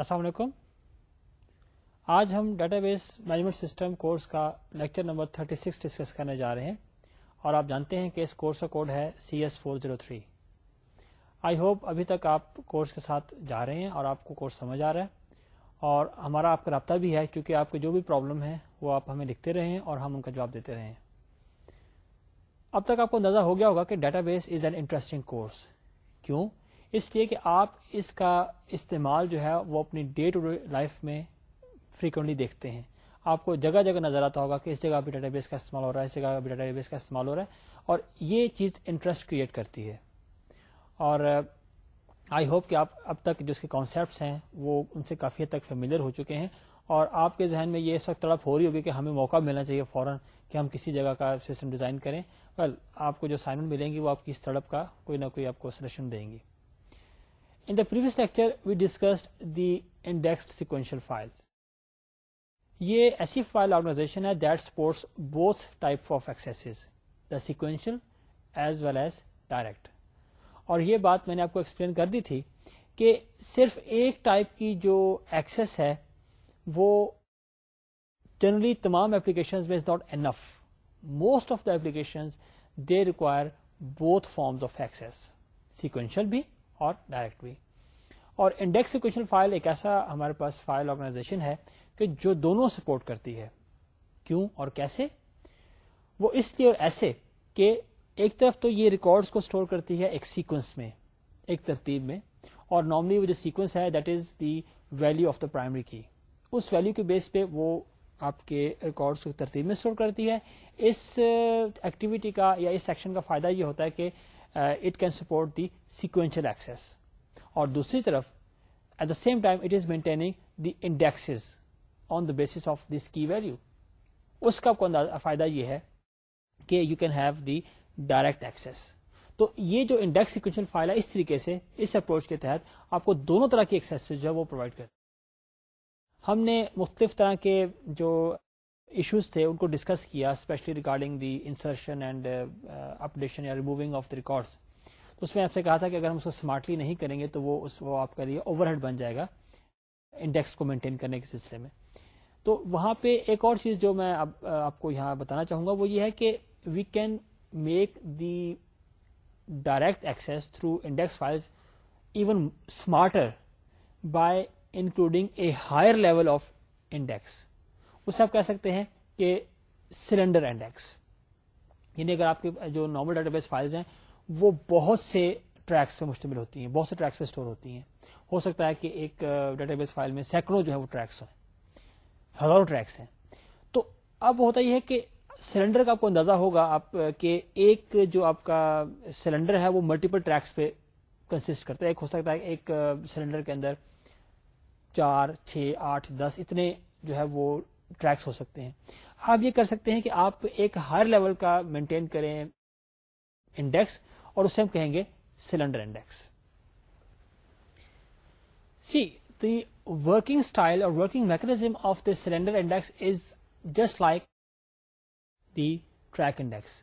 السلام علیکم آج ہم database management system course کا لیکچر نمبر 36 سکس ڈسکس کرنے جا رہے ہیں اور آپ جانتے ہیں کہ اس کورس کا کوڈ ہے C S four zero three I hope ابھی تک آپ کورس کے ساتھ جا رہے ہیں اور آپ کو کورس سمجھ آ رہا ہے اور ہمارا آپ کا رابطہ بھی ہے کیونکہ آپ کے جو بھی پرابلم ہے وہ آپ ہمیں لکھتے رہے ہیں اور ہم ان کا جواب دیتے رہے ہیں اب تک آپ کو اندازہ ہو گیا ہوگا کہ database is an interesting course کیوں اس لیے کہ آپ اس کا استعمال جو ہے وہ اپنی ڈے ٹو ڈے لائف میں فریکوینٹلی دیکھتے ہیں آپ کو جگہ جگہ نظر آتا ہوگا کہ اس جگہ ڈیٹا بیس کا استعمال ہو رہا ہے اس جگہ ڈیٹا بیس کا استعمال ہو رہا ہے اور یہ چیز انٹرسٹ کریٹ کرتی ہے اور آئی ہوپ کہ آپ اب تک جو اس کے کانسیپٹس ہیں وہ ان سے کافی حد تک فیملیئر ہو چکے ہیں اور آپ کے ذہن میں یہ اس وقت تڑپ ہو رہی ہوگی کہ ہمیں موقع ملنا چاہیے فوراً کہ ہم کسی جگہ کا سسٹم ڈیزائن کریں ویل آپ کو جو اسائنمنٹ ملیں گی وہ آپ کی اس تڑپ کا کوئی نہ کوئی آپ کو سلیکشن دیں گی the previous lecture we discussed the indexed sequential file یہ ایسی فائل آرگنائزیشن ہے that supports both type of access the sequential as well as direct اور یہ بات میں نے آپ کو ایکسپلین کر دی تھی کہ صرف ایک ٹائپ کی جو ایکسیس ہے وہ جنرلی تمام میں is not enough most of the application they require both forms of access sequential بھی اور ڈائریکٹ بھی اور انڈیکس اکویشن فائل ایک ایسا ہمارے پاس فائل آرگنائزیشن ہے کہ جو دونوں سپورٹ کرتی ہے کیوں اور اور کیسے وہ اس لیے ایسے کہ ایک طرف تو یہ کو اسٹور کرتی ہے ایک سیکوینس میں ایک ترتیب میں اور نارملی وہ جو سیکوینس ہے that is the of the primary key us value کے بیس پہ وہ آپ کے کو ترتیب میں اسٹور کرتی ہے اس ایکٹیویٹی کا یا اس سیکشن کا فائدہ یہ ہوتا ہے کہ it can support the sequential access اور دوسری طرف at the same time it is maintaining the index on the base key value اس کا فائدہ یہ ہے کہ you can have the direct access تو یہ جو انڈیکس سیکوینشل فائل ہے اس طریقے سے اس اپروچ کے تحت آپ کو دونوں طرح کی ایکسیس جو ہے وہ پرووائڈ کرتے ہم نے مختلف طرح کے جو ایشوز تھے ان کو ڈسکس کیا specially regarding the insertion and updation یا ریموونگ آف دا ریکارڈس اس میں آپ سے کہا تھا کہ اگر ہم اس کو اسمارٹلی نہیں کریں گے تو وہ اس آپ کا لیے اوور ہیڈ بن جائے گا انڈیکس کو مینٹین کرنے کے سلسلے میں تو وہاں پہ ایک اور چیز جو میں uh, آپ کو یہاں بتانا چاہوں گا وہ یہ ہے کہ we can make the direct access through index files even smarter by including a higher level of index اسے آپ کہہ سکتے ہیں کہ سلینڈر انڈیکس یعنی اگر آپ کے جو نارمل ڈیٹا بیس فائلز ہیں وہ بہت سے ٹریکس پہ مشتمل ہوتی ہیں بہت سے ٹریکس پہ ہوتی ہیں ہو سکتا ہے کہ ایک ڈیٹا بیس فائل میں سینکڑوں جو ہے وہ ٹریکس ہزاروں ٹریکس ہیں تو اب ہوتا یہ ہے کہ سلنڈر کا آپ کو اندازہ ہوگا آپ کہ ایک جو آپ کا سلینڈر ہے وہ ملٹیپل ٹریکس پہ کنسٹ کرتا ہے ایک سلینڈر کے اندر چار چھ آٹھ دس اتنے جو ہے وہ ٹریکس ہو سکتے ہیں آپ یہ کر سکتے ہیں کہ آپ ایک ہائر لیول کا مینٹین کریں انڈیکس اور اسے ہم کہیں گے cylinder index see the working style اور working mechanism of the cylinder index is just like the track index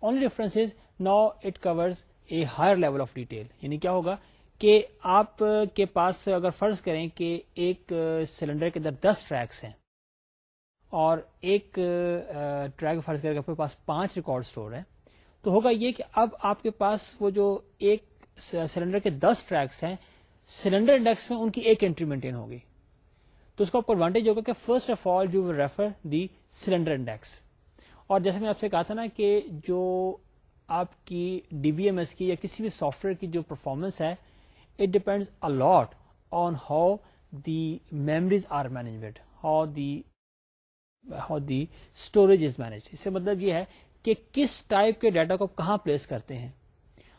only is no it covers a higher level of detail یعنی کیا ہوگا کہ آپ کے پاس اگر فرض کریں کہ ایک سلنڈر کے اندر دس ٹریکس ہیں اور ایک ٹریک فرض کر کے آپ کے پاس پانچ ریکارڈ سٹور ہیں تو ہوگا یہ کہ اب آپ کے پاس وہ جو ایک سلنڈر کے دس ٹریکس ہیں سلنڈر انڈیکس میں ان کی ایک انٹری مینٹین ہوگی تو اس کو آپ کو ایڈوانٹیج ہوگا کہ first of all you will refer the cylinder index اور جیسے میں آپ سے کہا تھا نا کہ جو آپ کی ڈی وی ایم ایس کی یا کسی بھی سافٹ ویئر کی جو پرفارمنس ہے it depend a lot on how the memories are management how the how the storage is manage اس سے مطلب یہ ہے کہ کس ٹائپ کے ڈیٹا کو کہاں پلیس کرتے ہیں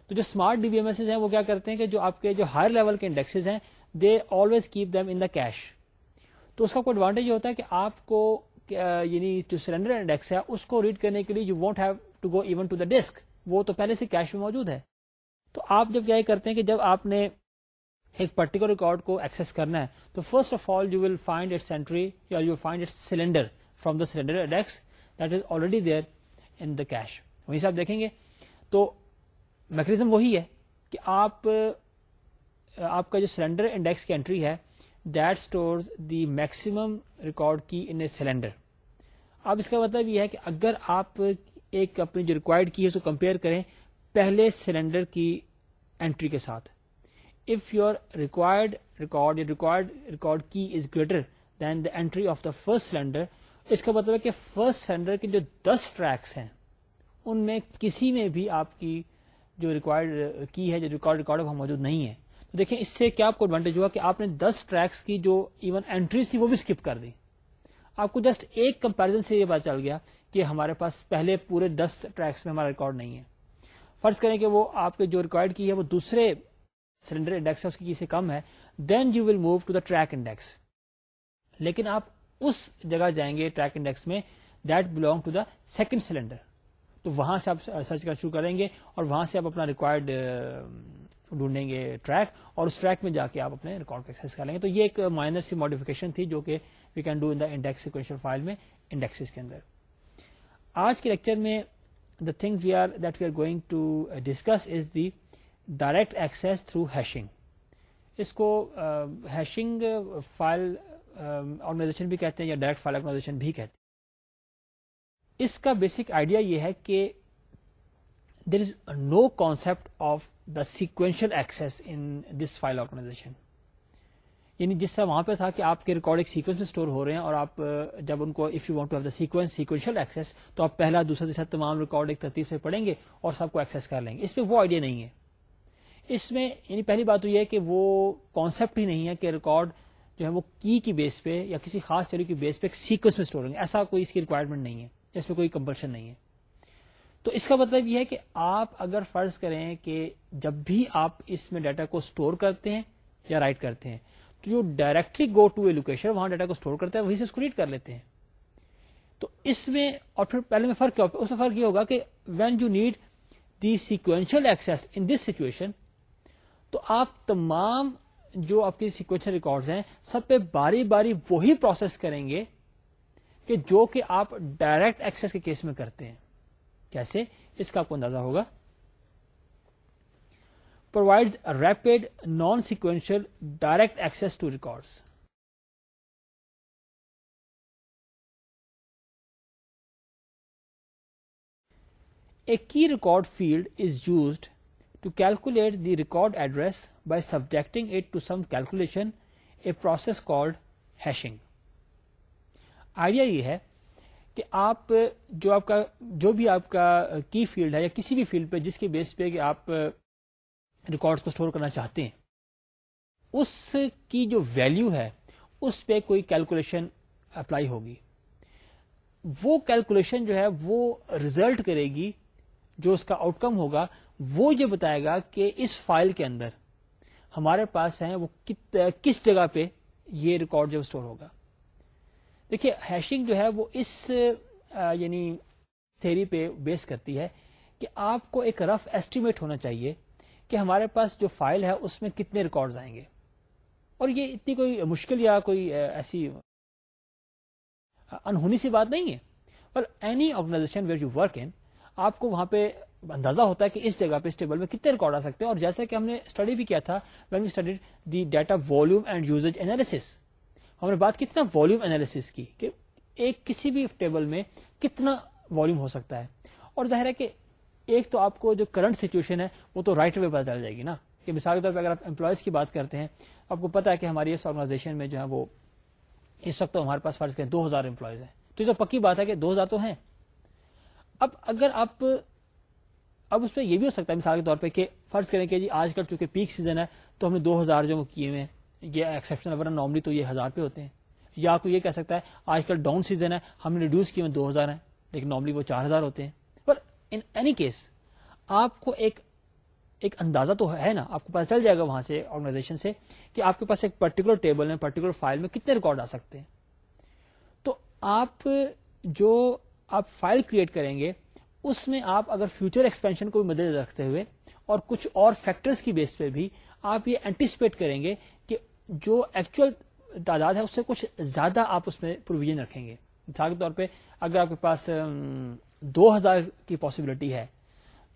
تو جو smart D B M S ہیں وہ کیا کرتے ہیں کہ جو جو آپ کے ہائر لیول کے انڈیکسز ہیں they always keep them in the cache تو اس کا کوئی ایڈوانٹیج ہوتا ہے کہ آپ کو یعنی جو سلینڈر انڈیکس ہے اس کو ریڈ کرنے کے لیے you want have to go even to the disk وہ تو پہلے سے کیش میں موجود ہے تو آپ جب کیا کرتے ہیں کہ جب آپ نے ایک پرٹیکولر ریکارڈ کو ایکسس کرنا ہے تو first of all you will find its entry یا cylinder from the cylinder that is already there in the cache وہیں سے آپ دیکھیں گے تو میکنیزم وہی ہے کہ آپ آپ کا جو سلینڈر انڈیکس کی انٹری ہے that store maximum record key in a cylinder اب اس کا مطلب یہ ہے کہ اگر آپ ایک اپنی جو ریکوائرڈ کی ہے اس کو کمپیئر کریں پہلے سلینڈر کی انٹری کے ساتھ اف یور ریکوائرڈ ریکارڈ یا required record key is greater than the entry of the first cylinder اس کا مطلب ہے کہ فرسٹ سینڈر کے جو دس ٹریکس ہیں ان میں کسی میں بھی آپ کی جو ریکوائرڈ کی uh, ہے جو ریکارڈ ریکارڈ وہ موجود نہیں ہے تو دیکھیں اس سے کیا آپ کو ایڈوانٹیج ہوا کہ آپ نے دس ٹریکس کی جو ایون انٹریز تھی وہ بھی اسکپ کر دی آپ کو جسٹ ایک کمپیرزن سے یہ بات چل گیا کہ ہمارے پاس پہلے پورے دس ٹریکس میں ہمارا ریکارڈ نہیں ہے فرض کریں کہ وہ آپ کے جو ریکوائرڈ کی ہے وہ دوسرے سلنڈر انڈیکس ہے اس کی سے کم ہے then you will move to the track index لیکن آپ اس جگہ جائیں گے ٹریک انڈیکس میں that belong to the second cylinder تو وہاں سے آپ سرچ کرنا شروع کریں گے اور وہاں سے آپ اپنا ریکوائرڈ ڈھونڈیں گے ٹریک اور اس ٹریک میں جا کے آپ اپنے ریکارڈ کو ایکسس کر لیں گے تو یہ ایک مائنر سی ماڈیفکیشن تھی جو کہ we can do in the index file میں انڈیکس کے اندر آج کے لیکچر میں the thing we are that we are going to discuss is the direct access through hashing اس کو ہیشنگ فائل آرگنائزیشن بھی کہتے ہیں یا ڈائریکٹ فائل آرگنائزیشن بھی کہتے ہیں اس کا بیسک آئیڈیا یہ ہے کہ there is no concept of the sequential access in this file organization یعنی جس طرح وہاں پہ تھا کہ آپ کے ریکارڈ ایک سیکوینس میں اسٹور ہو رہے ہیں اور آپ جب ان کو if you want to have the sequence sequential access تو آپ پہلا دوسرا تیسرا تمام ریکارڈ ایک ترتیب سے پڑھیں گے اور سب کو ایکسس کر لیں گے اس میں وہ آئیڈیا نہیں ہے اس میں یعنی پہلی بات تو یہ ہے کہ وہ کانسیپٹ ہی نہیں ہے کہ ریکارڈ جو ہے وہ کی کی بیس پہ یا کسی خاص ویلو کی بیس پہ ایک سیکوینس میں اسٹور ہوں گے ایسا کوئی اس کی ریکوائرمنٹ نہیں ہے جس میں کوئی کمپلشن نہیں ہے تو اس کا مطلب یہ ہے کہ آپ اگر فرض کریں کہ جب بھی آپ اس میں ڈیٹا کو اسٹور کرتے ہیں یا رائٹ کرتے ہیں تو جو directly go to a location وہاں ڈیٹا کو اسٹور کرتا ہے وہی سے اس کو ریڈ کر لیتے ہیں تو اس میں اور پھر پہلے میں فرق کیا اس میں فرق یہ ہوگا کہ when you need the sequential access in this situation تو آپ تمام جو آپ کی سیکوینشل ریکارڈز ہیں سب پہ باری باری وہی پروسیس کریں گے کہ جو کہ آپ ڈائریکٹ ایکسس کے کیس میں کرتے ہیں کیسے اس کا آپ کو اندازہ ہوگا provide rapid non sequential direct access to record key record field is used to calculate the record address by subjecting it to some calculation a process called hashing idea یہ ہے کہ آپ جو آپ کا جو بھی آپ کا کی فیلڈ ہے یا کسی بھی فیلڈ پہ جس کے بیس پہ کہ آپ ریکارڈ کو اسٹور کرنا چاہتے ہیں اس کی جو ویلیو ہے اس پہ کوئی کیلکولیشن اپلائی ہوگی وہ کیلکولیشن جو ہے وہ ریزلٹ کرے گی جو اس کا آؤٹ کم ہوگا وہ یہ بتائے گا کہ اس فائل کے اندر ہمارے پاس ہیں وہ کس جگہ پہ یہ ریکارڈ جو اسٹور ہوگا دیکھیے ہیشنگ جو ہے ہے وہ اس یعنی تھیری پہ بیس کرتی کہ آپ کو ایک رف ایسٹیمیٹ ہونا چاہیے کہ ہمارے پاس جو فائل ہے اس میں کتنے ریکارڈز آئیں گے اور یہ اتنی کوئی مشکل یا کوئی ایسی انہونی سی بات نہیں ہے اور any organization where you work in آپ کو وہاں پہ اندازہ ہوتا ہے کہ اس جگہ پہ اس ٹیبل میں کتنے ریکارڈ آ سکتے ہیں اور جیسے کہ ہم نے اسٹڈی بھی کیا تھا when we study the data volume and use analysis ہم نے بات کتنا ولیوم اینالس کی کہ ایک کسی بھی ٹیبل میں کتنا ولیوم ہو سکتا ہے اور ظاہر ہے کہ ایک تو آپ کو جو کرنٹ سچویشن ہے وہ تو رائٹ وے پتہ چل جائے گی نا کہ مثال کے طور پہ اگر آپ امپلائیز کی بات کرتے ہیں آپ کو پتا ہے کہ ہماری اس آرگنائزیشن میں جو ہے وہ اس وقت ہمارے پاس فرض کریں دو ہزار امپلائیز ہیں تو یہ تو پکی بات ہے کہ دو ہزار تو ہیں اب اگر آپ اب اس یہ بھی ہو سکتا ہے مثال کے طور پہ کہ فرض کریں کہ جی آج کل چونکہ پیک سیزن ہے تو ہم نے دو ہزار جو کیے ہوئے یہ یہ ورنہ نارملی تو ہزار پہ ہوتے ہیں یا آپ کو یہ کہہ سکتا ہے آج کل ڈاؤن سیزن ہے ہم نے ریڈیوس کیے ہوئے دو ہزار ہیں لیکن نارملی وہ چار ہزار ہوتے ہیں پر ان اینی کیس آپ کو ایک ایک اندازہ تو ہے نا آپ کو پتا چل جائے گا وہاں سے آرگنائزیشن سے کہ آپ کے پاس ایک پرٹیکولر ٹیبل میں پرٹیکولر فائل میں کتنے ریکارڈ آ سکتے ہیں تو آپ جو آپ فائل کریٹ کریں گے اس میں آپ اگر فیوچر ایکسپینشن کو بھی مدد رکھتے ہوئے اور کچھ اور فیکٹرز کی بیس پہ بھی آپ یہ اینٹیسپیٹ کریں گے کہ جو ایکچوئل تعداد ہے اس سے کچھ زیادہ آپ اس میں پروویژن رکھیں گے مثال کے طور پہ اگر آپ کے پاس دو ہزار کی پاسبلٹی ہے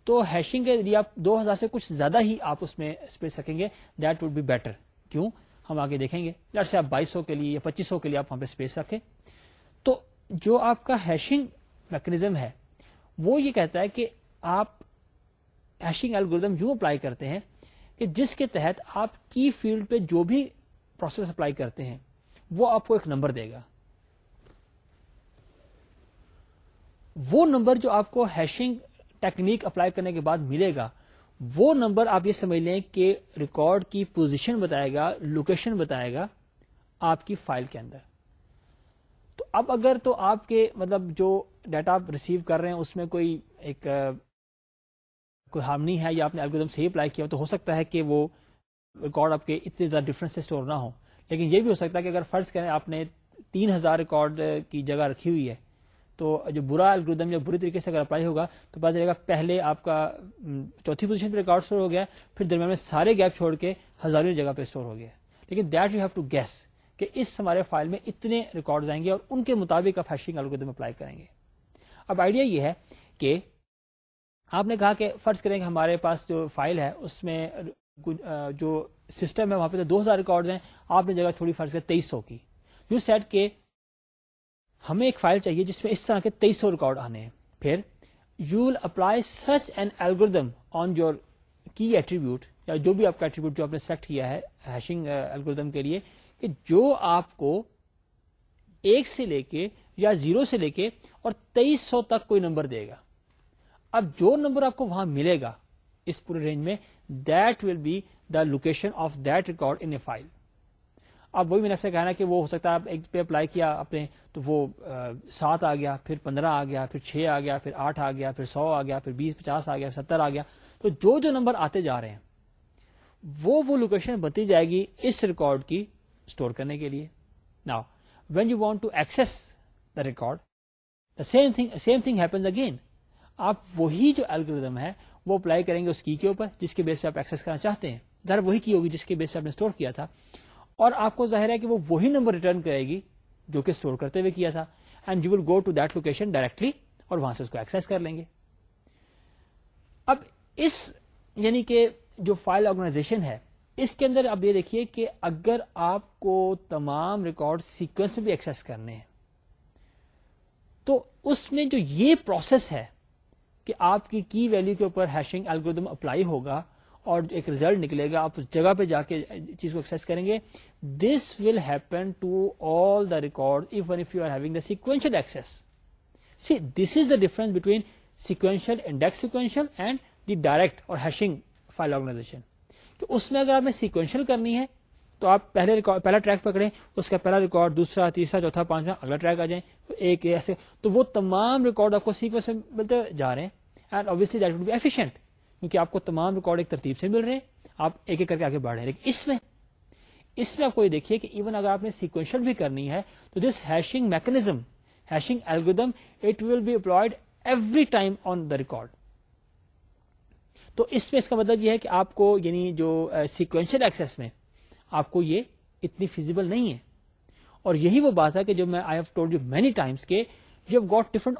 تو ہیشنگ کے ذریعے آپ دو ہزار سے کچھ زیادہ ہی آپ اس میں اسپیس رکھیں گے دیٹ وڈ بی بیٹر کیوں ہم آگے دیکھیں گے جیسے آپ بائیس سو کے لیے یا پچیس سو کے لیے آپ وہاں پہ اسپیس رکھیں تو جو آپ کا ہیشنگ میکنیزم ہے وہ یہ کہتا ہے کہ آپ ہیشنگ الگوریدم یوں اپلائی کرتے ہیں کہ جس کے تحت آپ کی فیلڈ پہ جو بھی پروسیس اپلائی کرتے ہیں وہ آپ کو ایک نمبر دے گا وہ نمبر جو آپ کو ہیشنگ ٹیکنیک اپلائی کرنے کے بعد ملے گا وہ نمبر آپ یہ سمجھ لیں کہ ریکارڈ کی پوزیشن بتائے گا لوکیشن بتائے گا آپ کی فائل کے اندر تو اب اگر تو آپ کے مطلب جو ڈیٹا آپ ریسیو کر رہے ہیں اس میں کوئی ایک کوئی ہارمنی ہے یا آپ نے الگودم سے اپلائی کیا تو ہو سکتا ہے کہ وہ ریکارڈ آپ کے اتنے زیادہ ڈفرینس سے اسٹور نہ ہو لیکن یہ بھی ہو سکتا ہے کہ اگر فرض کریں آپ نے تین ہزار ریکارڈ کی جگہ رکھی ہوئی ہے تو جو برا الگریدم یا بری طریقے سے اگر اپلائی ہوگا تو پتا چلے گا پہلے آپ کا چوتھی پوزیشن پہ ریکارڈ اسٹور ہو گیا پھر درمیان میں سارے گیپ چھوڑ کے ہزاروں جگہ پہ اسٹور ہو گیا لیکن that you have to guess کہ اس ہمارے فائل میں اتنے ریکارڈ آئیں گے اور ان کے مطابق آپ ہیشنگ الگریدم اپلائی کریں گے اب آئیڈیا یہ ہے کہ آپ نے کہا کہ فرض کریں کہ ہمارے پاس جو فائل ہے اس میں جو سسٹم ہے وہاں پہ تو دو ہزار ریکارڈ ہیں آپ نے جگہ فرض کر تیئیس سو کی یو سیٹ کے ہمیں ایک فائل چاہیے جس میں اس طرح کے تیئیس سو ریکارڈ آنے ہیں پھر you will apply such and algorithm on your key attribute یا جو بھی آپ کا ایٹریبیوٹ جو آپ نے سلیکٹ کیا ہے ہیشنگ ایلگردم کے لیے کہ جو آپ کو ایک سے لے کے یا زیرو سے لے کے اور تیئیس سو تک کوئی نمبر دے گا اب جو نمبر آپ کو وہاں ملے گا اس پورے رینج میں that will be the location of that record in file اب وہی میں سے کہنا کہ وہ ہو سکتا ہے ایک پہ اپلائی کیا آپ نے تو وہ سات آ گیا پھر پندرہ آ گیا پھر چھ آ گیا پھر آٹھ آ گیا پھر سو آ گیا پھر بیس پچاس آ گیا ستر آ گیا تو جو جو نمبر آتے جا رہے ہیں وہ لوکیشن بتی جائے گی اس ریکارڈ کی اسٹور کرنے کے لیے نا when you want to access the record the same thing same thing happens again آپ وہی جو الگریدم ہے وہ اپلائی کریں گے اس کی کے اوپر جس کے بیس پہ آپ ایکس کرنا چاہتے ہیں وہی کی ہوگی جس کے بیس پہ آپ نے اسٹور کیا تھا اور آپ کو ظاہر ہے کہ وہ وہی نمبر ریٹرن کرے گی جو کہ اسٹور کرتے ہوئے کیا تھا and you will go to that location directly اور وہاں سے اس کو ایکسس کر لیں گے اب اس یعنی کہ جو فائل آرگنائزیشن ہے اس کے اندر اب یہ دیکھیے کہ اگر آپ کو تمام ریکارڈ سیکوینس میں بھی ایکسس کرنے ہیں اس میں جو یہ پروسیس ہے کہ آپ کی کی ویلو کے اوپر ہیشنگ الگوریدم اپلائی ہوگا اور ایک ریزلٹ نکلے گا آپ اس جگہ پہ جا کے چیز کو ایکس کریں گے this will happen to all the record even if you are having the sequential access this is the difference between sequential index sequential and the direct اور ہیشنگ آرگنائزیشن کہ اس میں اگر آپ نے سیکوینشل کرنی ہے تو آپ پہلے ریکارڈ پہلا ٹریک پکڑیں اس کا پہلا ریکارڈ دوسرا تیسرا چوتھا پانچواں اگلا ٹریک آ جائیں تو وہ تمام ریکارڈ آپ کو میں ترتیب سے مل رہے ہیں آپ ایک ایک کر کے آگے بڑھ رہے ہیں اس اس میں میں آپ کو یہ دیکھیے کہ ایون اگر آپ نے سیکوینشل بھی کرنی ہے تو this hashing mechanism hashing algorithm it will be applied every time on the record تو اس میں اس کا مطلب یہ ہے کہ آپ کو یعنی جو سیکوینشل uh, ایکسس میں آپ کو یہ اتنی فیزیبل نہیں ہے اور یہی وہ بات ہے کہ جو میں I have told you you many times کے ڈفرنٹ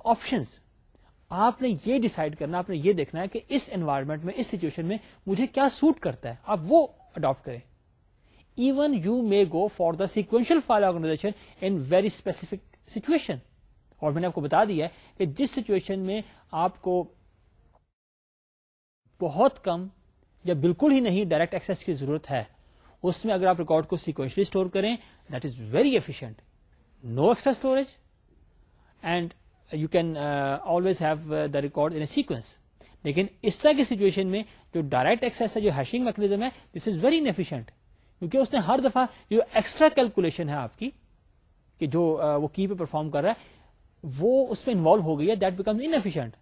آپ نے یہ ڈیسائڈ کرنا آپ نے یہ دیکھنا ہے کہ اس انوائرمنٹ میں اس سچویشن میں مجھے کیا سوٹ کرتا ہے آپ وہ اڈاپٹ کریں even you may go for the sequential file organization in very specific situation اور میں نے آپ کو بتا دیا ہے کہ جس سچویشن میں آپ کو بہت کم یا بالکل ہی نہیں ڈائریکٹ ایکسس کی ضرورت ہے اس میں اگر آپ ریکارڈ کو سیکوینشلی اسٹور کریں that is very efficient no extra storage and you can always have the record in sequence لیکن اس طرح کی سچویشن میں جو ڈائریکٹ ایکسس ہے جو ہیشنگ میکنیزم ہے دس از ویری انفیشئنٹ کیونکہ اس نے ہر دفعہ جو ایکسٹرا کیلکولیشن ہے آپ کی کہ جو وہ کی پہ پرفارم کر رہا ہے وہ اس میں انوالو ہو گئی ہے دیٹ بیکمز انفیشینٹ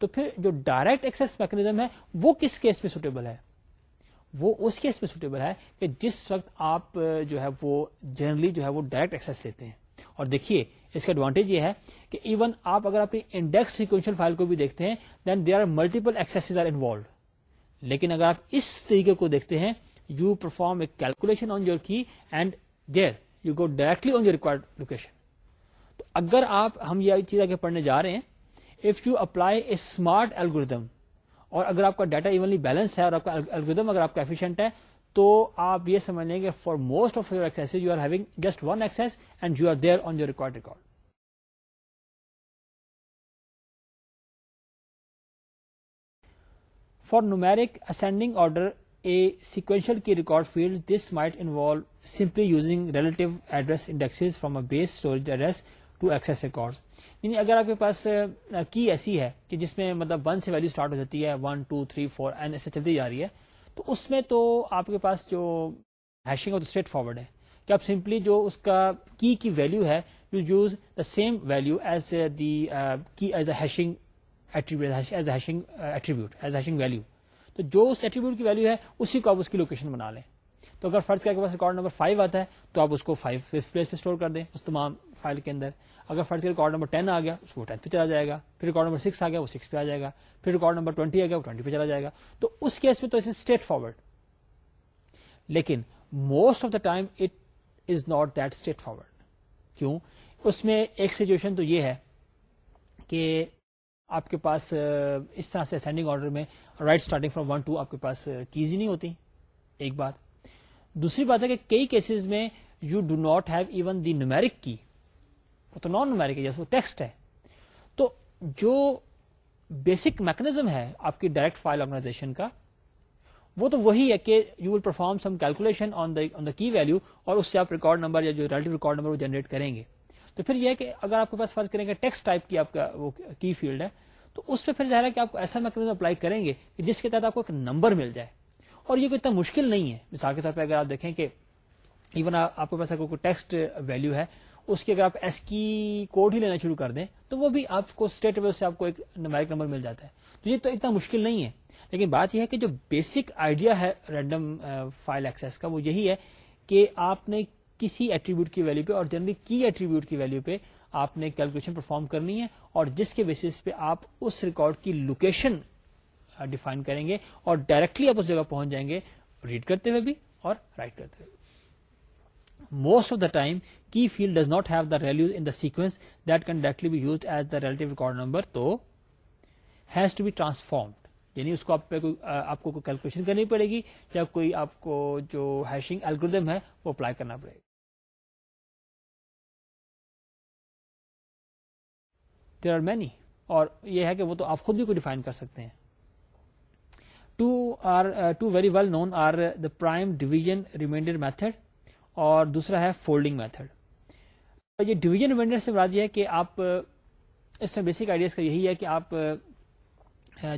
تو پھر جو ڈائریکٹ ایکسس میکنیزم ہے وہ کس کیس میں سوٹیبل ہے وہ اس کیس میں سوٹیبل ہے کہ جس وقت آپ جو ہے وہ جنرلی جو ہے وہ ڈائریکٹ ایکسس لیتے ہیں اور دیکھیے اس کا ایڈوانٹیج یہ ہے کہ ایون آپ اگر اپنی انڈیکس سیکوینشل فائل کو بھی دیکھتے ہیں then they are multiple accesses are involved لیکن اگر آپ اس طریقے کو دیکھتے ہیں you perform a calculation on your key and there you go directly on your required location تو اگر آپ ہم یہ چیز آگے پڑھنے جا رہے ہیں if you apply a smart algorithm اور اگر آپ کا ڈیٹا ایونلی بیلنس ہے اور آپ کا کا اگر آپ آپ ہے تو یہ سمجھ لیں گے کہ for most of your access you are having just one access and you are there on your record record for numeric ascending order a sequential key record field this might involve simply using relative address index from a base storage address to access record یعنی اگر آپ کے پاس کی ایسی ہے کہ جس میں مطلب ون سے ویلو اسٹارٹ ہو جاتی ہے one two three four N ایسے چلتی جا رہی ہے تو اس میں تو آپ کے پاس جو ہیشنگ اسٹریٹ فارورڈ ہے کہ آپ سمپلی جو اس کا کی کی ویلو ہے you use the same value as the key as a hashing attribute as hashing value تو جو اس ایٹریبیوٹ کی ویلو ہے اسی کو آپ اس کی لوکیشن بنا لیں تو اگر فرض کر کے پاس ریکارڈ نمبر 5 آتا ہے تو آپ اس کو 5 فائیو پلیس پہ اسٹور کر دیں اس تمام فائل کے اندر اگر فرض کر ریکارڈ نمبر ٹین آ گیا اس کو ٹین پہ چلا جائے گا پھر ریکارڈ نمبر سکس آ گیا وہ سکس پہ آ جائے گا پھر ریکارڈ نمبر ٹوئنٹی آ گیا وہ ٹوئنٹی پہ چلا جائے گا تو اس کیس میں تو اس اسٹریٹ فارورڈ لیکن most of the time it is not that straightforward کیوں اس میں ایک سچویشن تو یہ ہے کہ آپ کے پاس اس طرح سے اسٹینڈنگ آرڈر میں right starting from one two آپ کے پاس کیز ہی نہیں ہوتی ایک بات دوسری بات ہے کہ کئی کیسز میں you do not have even the numeric key وہ تو نان نومیرک ہے جیسے وہ ٹیکسٹ ہے تو جو بیسک میکنزم ہے آپ کی ڈائریکٹ فائل آرگنائزیشن کا وہ تو وہی ہے کہ you will perform some calculation on the key value اور اس سے آپ ریکارڈ نمبر یا جو ریلیٹو ریکارڈ نمبر وہ جنریٹ کریں گے تو پھر یہ ہے کہ اگر آپ کے پاس فرض کریں گے ٹیکسٹ ٹائپ کی آپ کا وہ کی فیلڈ ہے تو اس پہ پھر ظاہر ہے کہ آپ ایسا میکنیزم اپلائی کریں گے کہ جس کے تحت آپ کو ایک نمبر مل جائے اور یہ کوئی اتنا مشکل نہیں ہے مثال کے طور پہ اگر آپ دیکھیں کہ ایون آپ کے پاس اگر کوئی ٹیکسٹ ویلو ہے اس کی اگر آپ ایس کی کوڈ ہی لینا شروع کر دیں تو وہ بھی آپ کو اسٹیٹ سے آپ کو ایک نمائک نمبر مل جاتا ہے تو یہ تو اتنا مشکل نہیں ہے لیکن بات یہ ہے کہ جو بیسک آئیڈیا ہے رینڈم فائل ایکسیس کا وہ یہی ہے کہ آپ نے کسی ایٹریبیوٹ کی ویلو پہ اور جنرلی کی ایٹریبیوٹ کی ویلو پہ آپ نے کیلکولیشن پرفارم کرنی ہے اور جس کے بیسس پہ آپ اس ریکارڈ کی لوکیشن ڈیفائن uh, کریں گے اور ڈائریکٹلی آپ اس جگہ پہنچ جائیں گے ریڈ کرتے ہوئے بھی اور رائٹ کرتے ہوئے بھی most of the time key field does not have the values in the sequence that can directly be used as the relative record number تو has to be transformed یعنی اس کو آپ پہ آپ کو کوئی کیلکولیشن کرنی پڑے گی یا کوئی آپ کو جو ہیشنگ الگوریدم ہے وہ اپلائی کرنا پڑے گا دیر آر مینی اور یہ ہے کہ وہ تو آپ خود بھی کوئی ڈیفائن کر سکتے ہیں two are two very well known are the prime division remainder method اور دوسرا ہے فولڈنگ میتھڈ یہ ڈویژن وینڈر سے یہ ہے کہ آپ اس میں بیسک آئیڈیا کا یہی ہے کہ آپ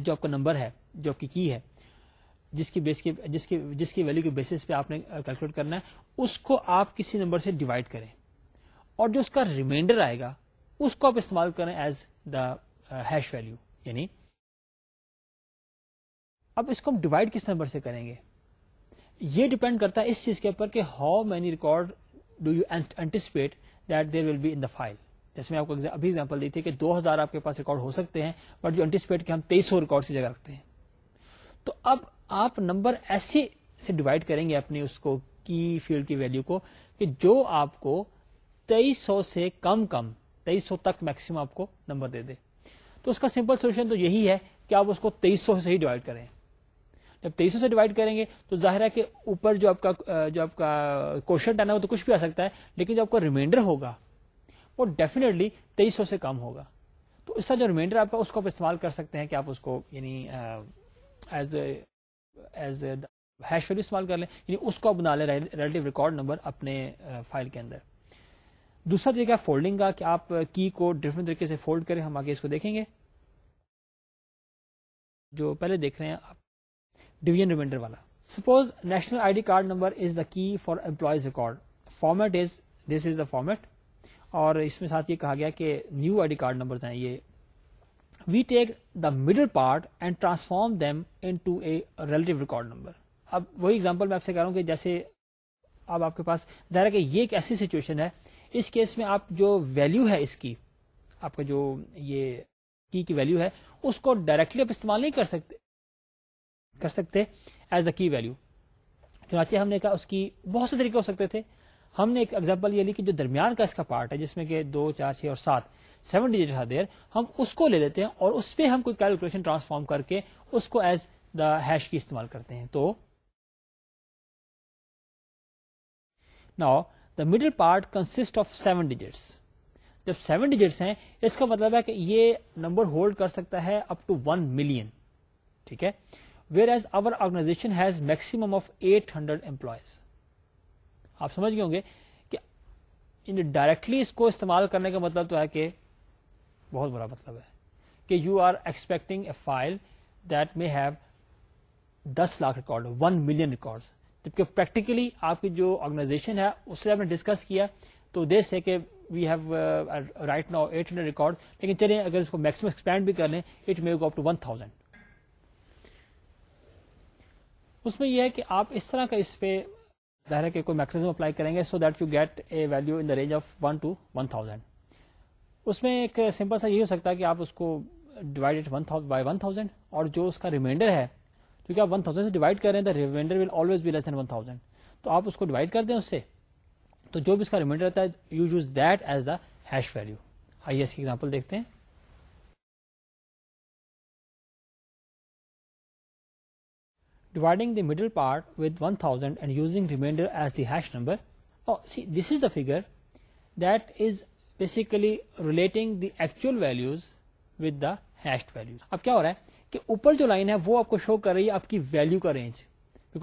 جو آپ کا نمبر ہے جو آپ کی کی ہے جس کی بیس جس جس کی کی ویلو کے بیسس پہ آپ نے کیلکولیٹ کرنا ہے اس کو آپ کسی نمبر سے ڈیوائڈ کریں اور جو اس کا ریمائنڈر آئے گا اس کو آپ استعمال کریں ایز دا ہیش ویلو یعنی اب اس کو ہم ڈیوائڈ کس نمبر سے کریں گے یہ ڈیپینڈ کرتا ہے اس چیز کے اوپر کہ how many record do you anticipate that there will be in the file جیسے میں آپ کو ابھی ایگزامپل دی تھی کہ دو ہزار آپ کے پاس ریکارڈ ہو سکتے ہیں بٹ جو اینٹیسپیٹ کے ہم تیئیس سو ریکارڈ سے جگہ رکھتے ہیں تو اب آپ نمبر ایسے سے ڈیوائڈ کریں گے اپنی اس کو کی فیلڈ کی ویلو کو کہ جو آپ کو تیئیس سو سے کم کم تیئیس سو تک میکسم آپ کو نمبر دے دے تو اس کا سمپل سولوشن تو یہی ہے کہ آپ اس کو تیئیس سو سے ہی ڈیوائڈ کریں جب تیئیسوں سے ڈیوائڈ کریں گے تو ظاہر ہے کہ اوپر جو آپ کا جو آپ کا کوشچنٹ آنا ہو تو کچھ بھی آ سکتا ہے لیکن جو آپ کا ریمائنڈر ہوگا وہ ڈیفینیٹلی تیئیسو سے کم ہوگا تو اس کا جو ریمائنڈر آپ کا اس کو آپ استعمال کر سکتے ہیں کہ آپ اس کو یعنی ایز ایز ہیش ویلو استعمال کر لیں یعنی اس کو آپ بنا لیں ریلیٹو ریکارڈ نمبر اپنے فائل کے اندر دوسرا طریقہ فولڈنگ کا کہ آپ کی کو ڈفرینٹ طریقے سے فولڈ کریں ہم آگے اس کو دیکھیں گے جو پہلے دیکھ رہے ہیں آپ ڈویژن ریمائنڈر والا suppose national I D card number is the key for employees record format is is this the format اور اس میں ساتھ یہ کہا گیا کہ new I D card number ہیں یہ we take the middle part and transform them record number اب وہی ایگزامپل میں آپ سے کہہ رہا ہوں کہ جیسے اب آپ کے پاس ظاہر کہ یہ ایک ایسی سچویشن ہے اس کیس میں آپ جو ویلو ہے اس کی آپ کا جو یہ کی کی ویلو ہے اس کو ڈائریکٹلی آپ استعمال نہیں کر سکتے کر سکتے ایز دا کی ویلو چنانچہ ہم نے کہا اس کی بہت سے طریقے ہو سکتے تھے ہم نے ایک ایگزامپل یہ لی کہ جو درمیان کا کا اس پارٹ ہے جس میں کہ دو چار چھ اور سات سیون ڈیجٹ تھا دیر ہم اس کو لے لیتے ہیں اور اس پہ ہم کوئی کیلکولیشن ٹرانسفارم کر کے اس کو ایز دا ہیش کی استعمال کرتے ہیں تو the middle part consist of seven digits جب سیون ڈیجٹس ہیں اس کا مطلب ہے کہ یہ نمبر ہولڈ کر سکتا ہے اپ ٹو ون ملین ٹھیک ہے whereas our organization has maximum of eight hundred employees آپ سمجھ گئے ہوں گے کہ ان ڈائریکٹلی اس کو استعمال کرنے کا مطلب تو ہے کہ بہت برا مطلب ہے کہ you are expecting a file that may have this lakh record one million record جبکہ پریکٹیکلی آپ کی جو آرگنائزیشن ہے اس سے آپ نے ڈسکس کیا تو دس ہے کہ we have right now eight hundred record لیکن چلیں اگر اس کو میکسمم ایکسپینڈ بھی کر لیں it may go up to one thousand اس میں یہ ہے کہ آپ اس طرح کا اس پہ ظاہر ہے کہ کوئی میکنیزم اپلائی کریں گے so that you get a value in the range of one to one thousand اس میں ایک سمپل سا یہ ہو سکتا ہے کہ آپ اس کو ڈیوائڈ بائی ون تھاؤزینڈ اور جو اس کا ریمائنڈر ہے کیونکہ آپ ون تھاؤزینڈ سے ڈیوائڈ کر رہے ہیں آپ اس کو ڈیوائڈ کر دیں اس سے تو جو بھی اس کا ریمائنڈر رہتا ہے you use that as the hash value آئیے کی ایگزامپل دیکھتے ہیں middle part with one thousand using remainder اور actual values with the hashed values اب کیا ہو رہا ہے کہ اوپر جو لائن ہے وہ آپ کو شو کر رہی ہے آپ کی ویلو کا range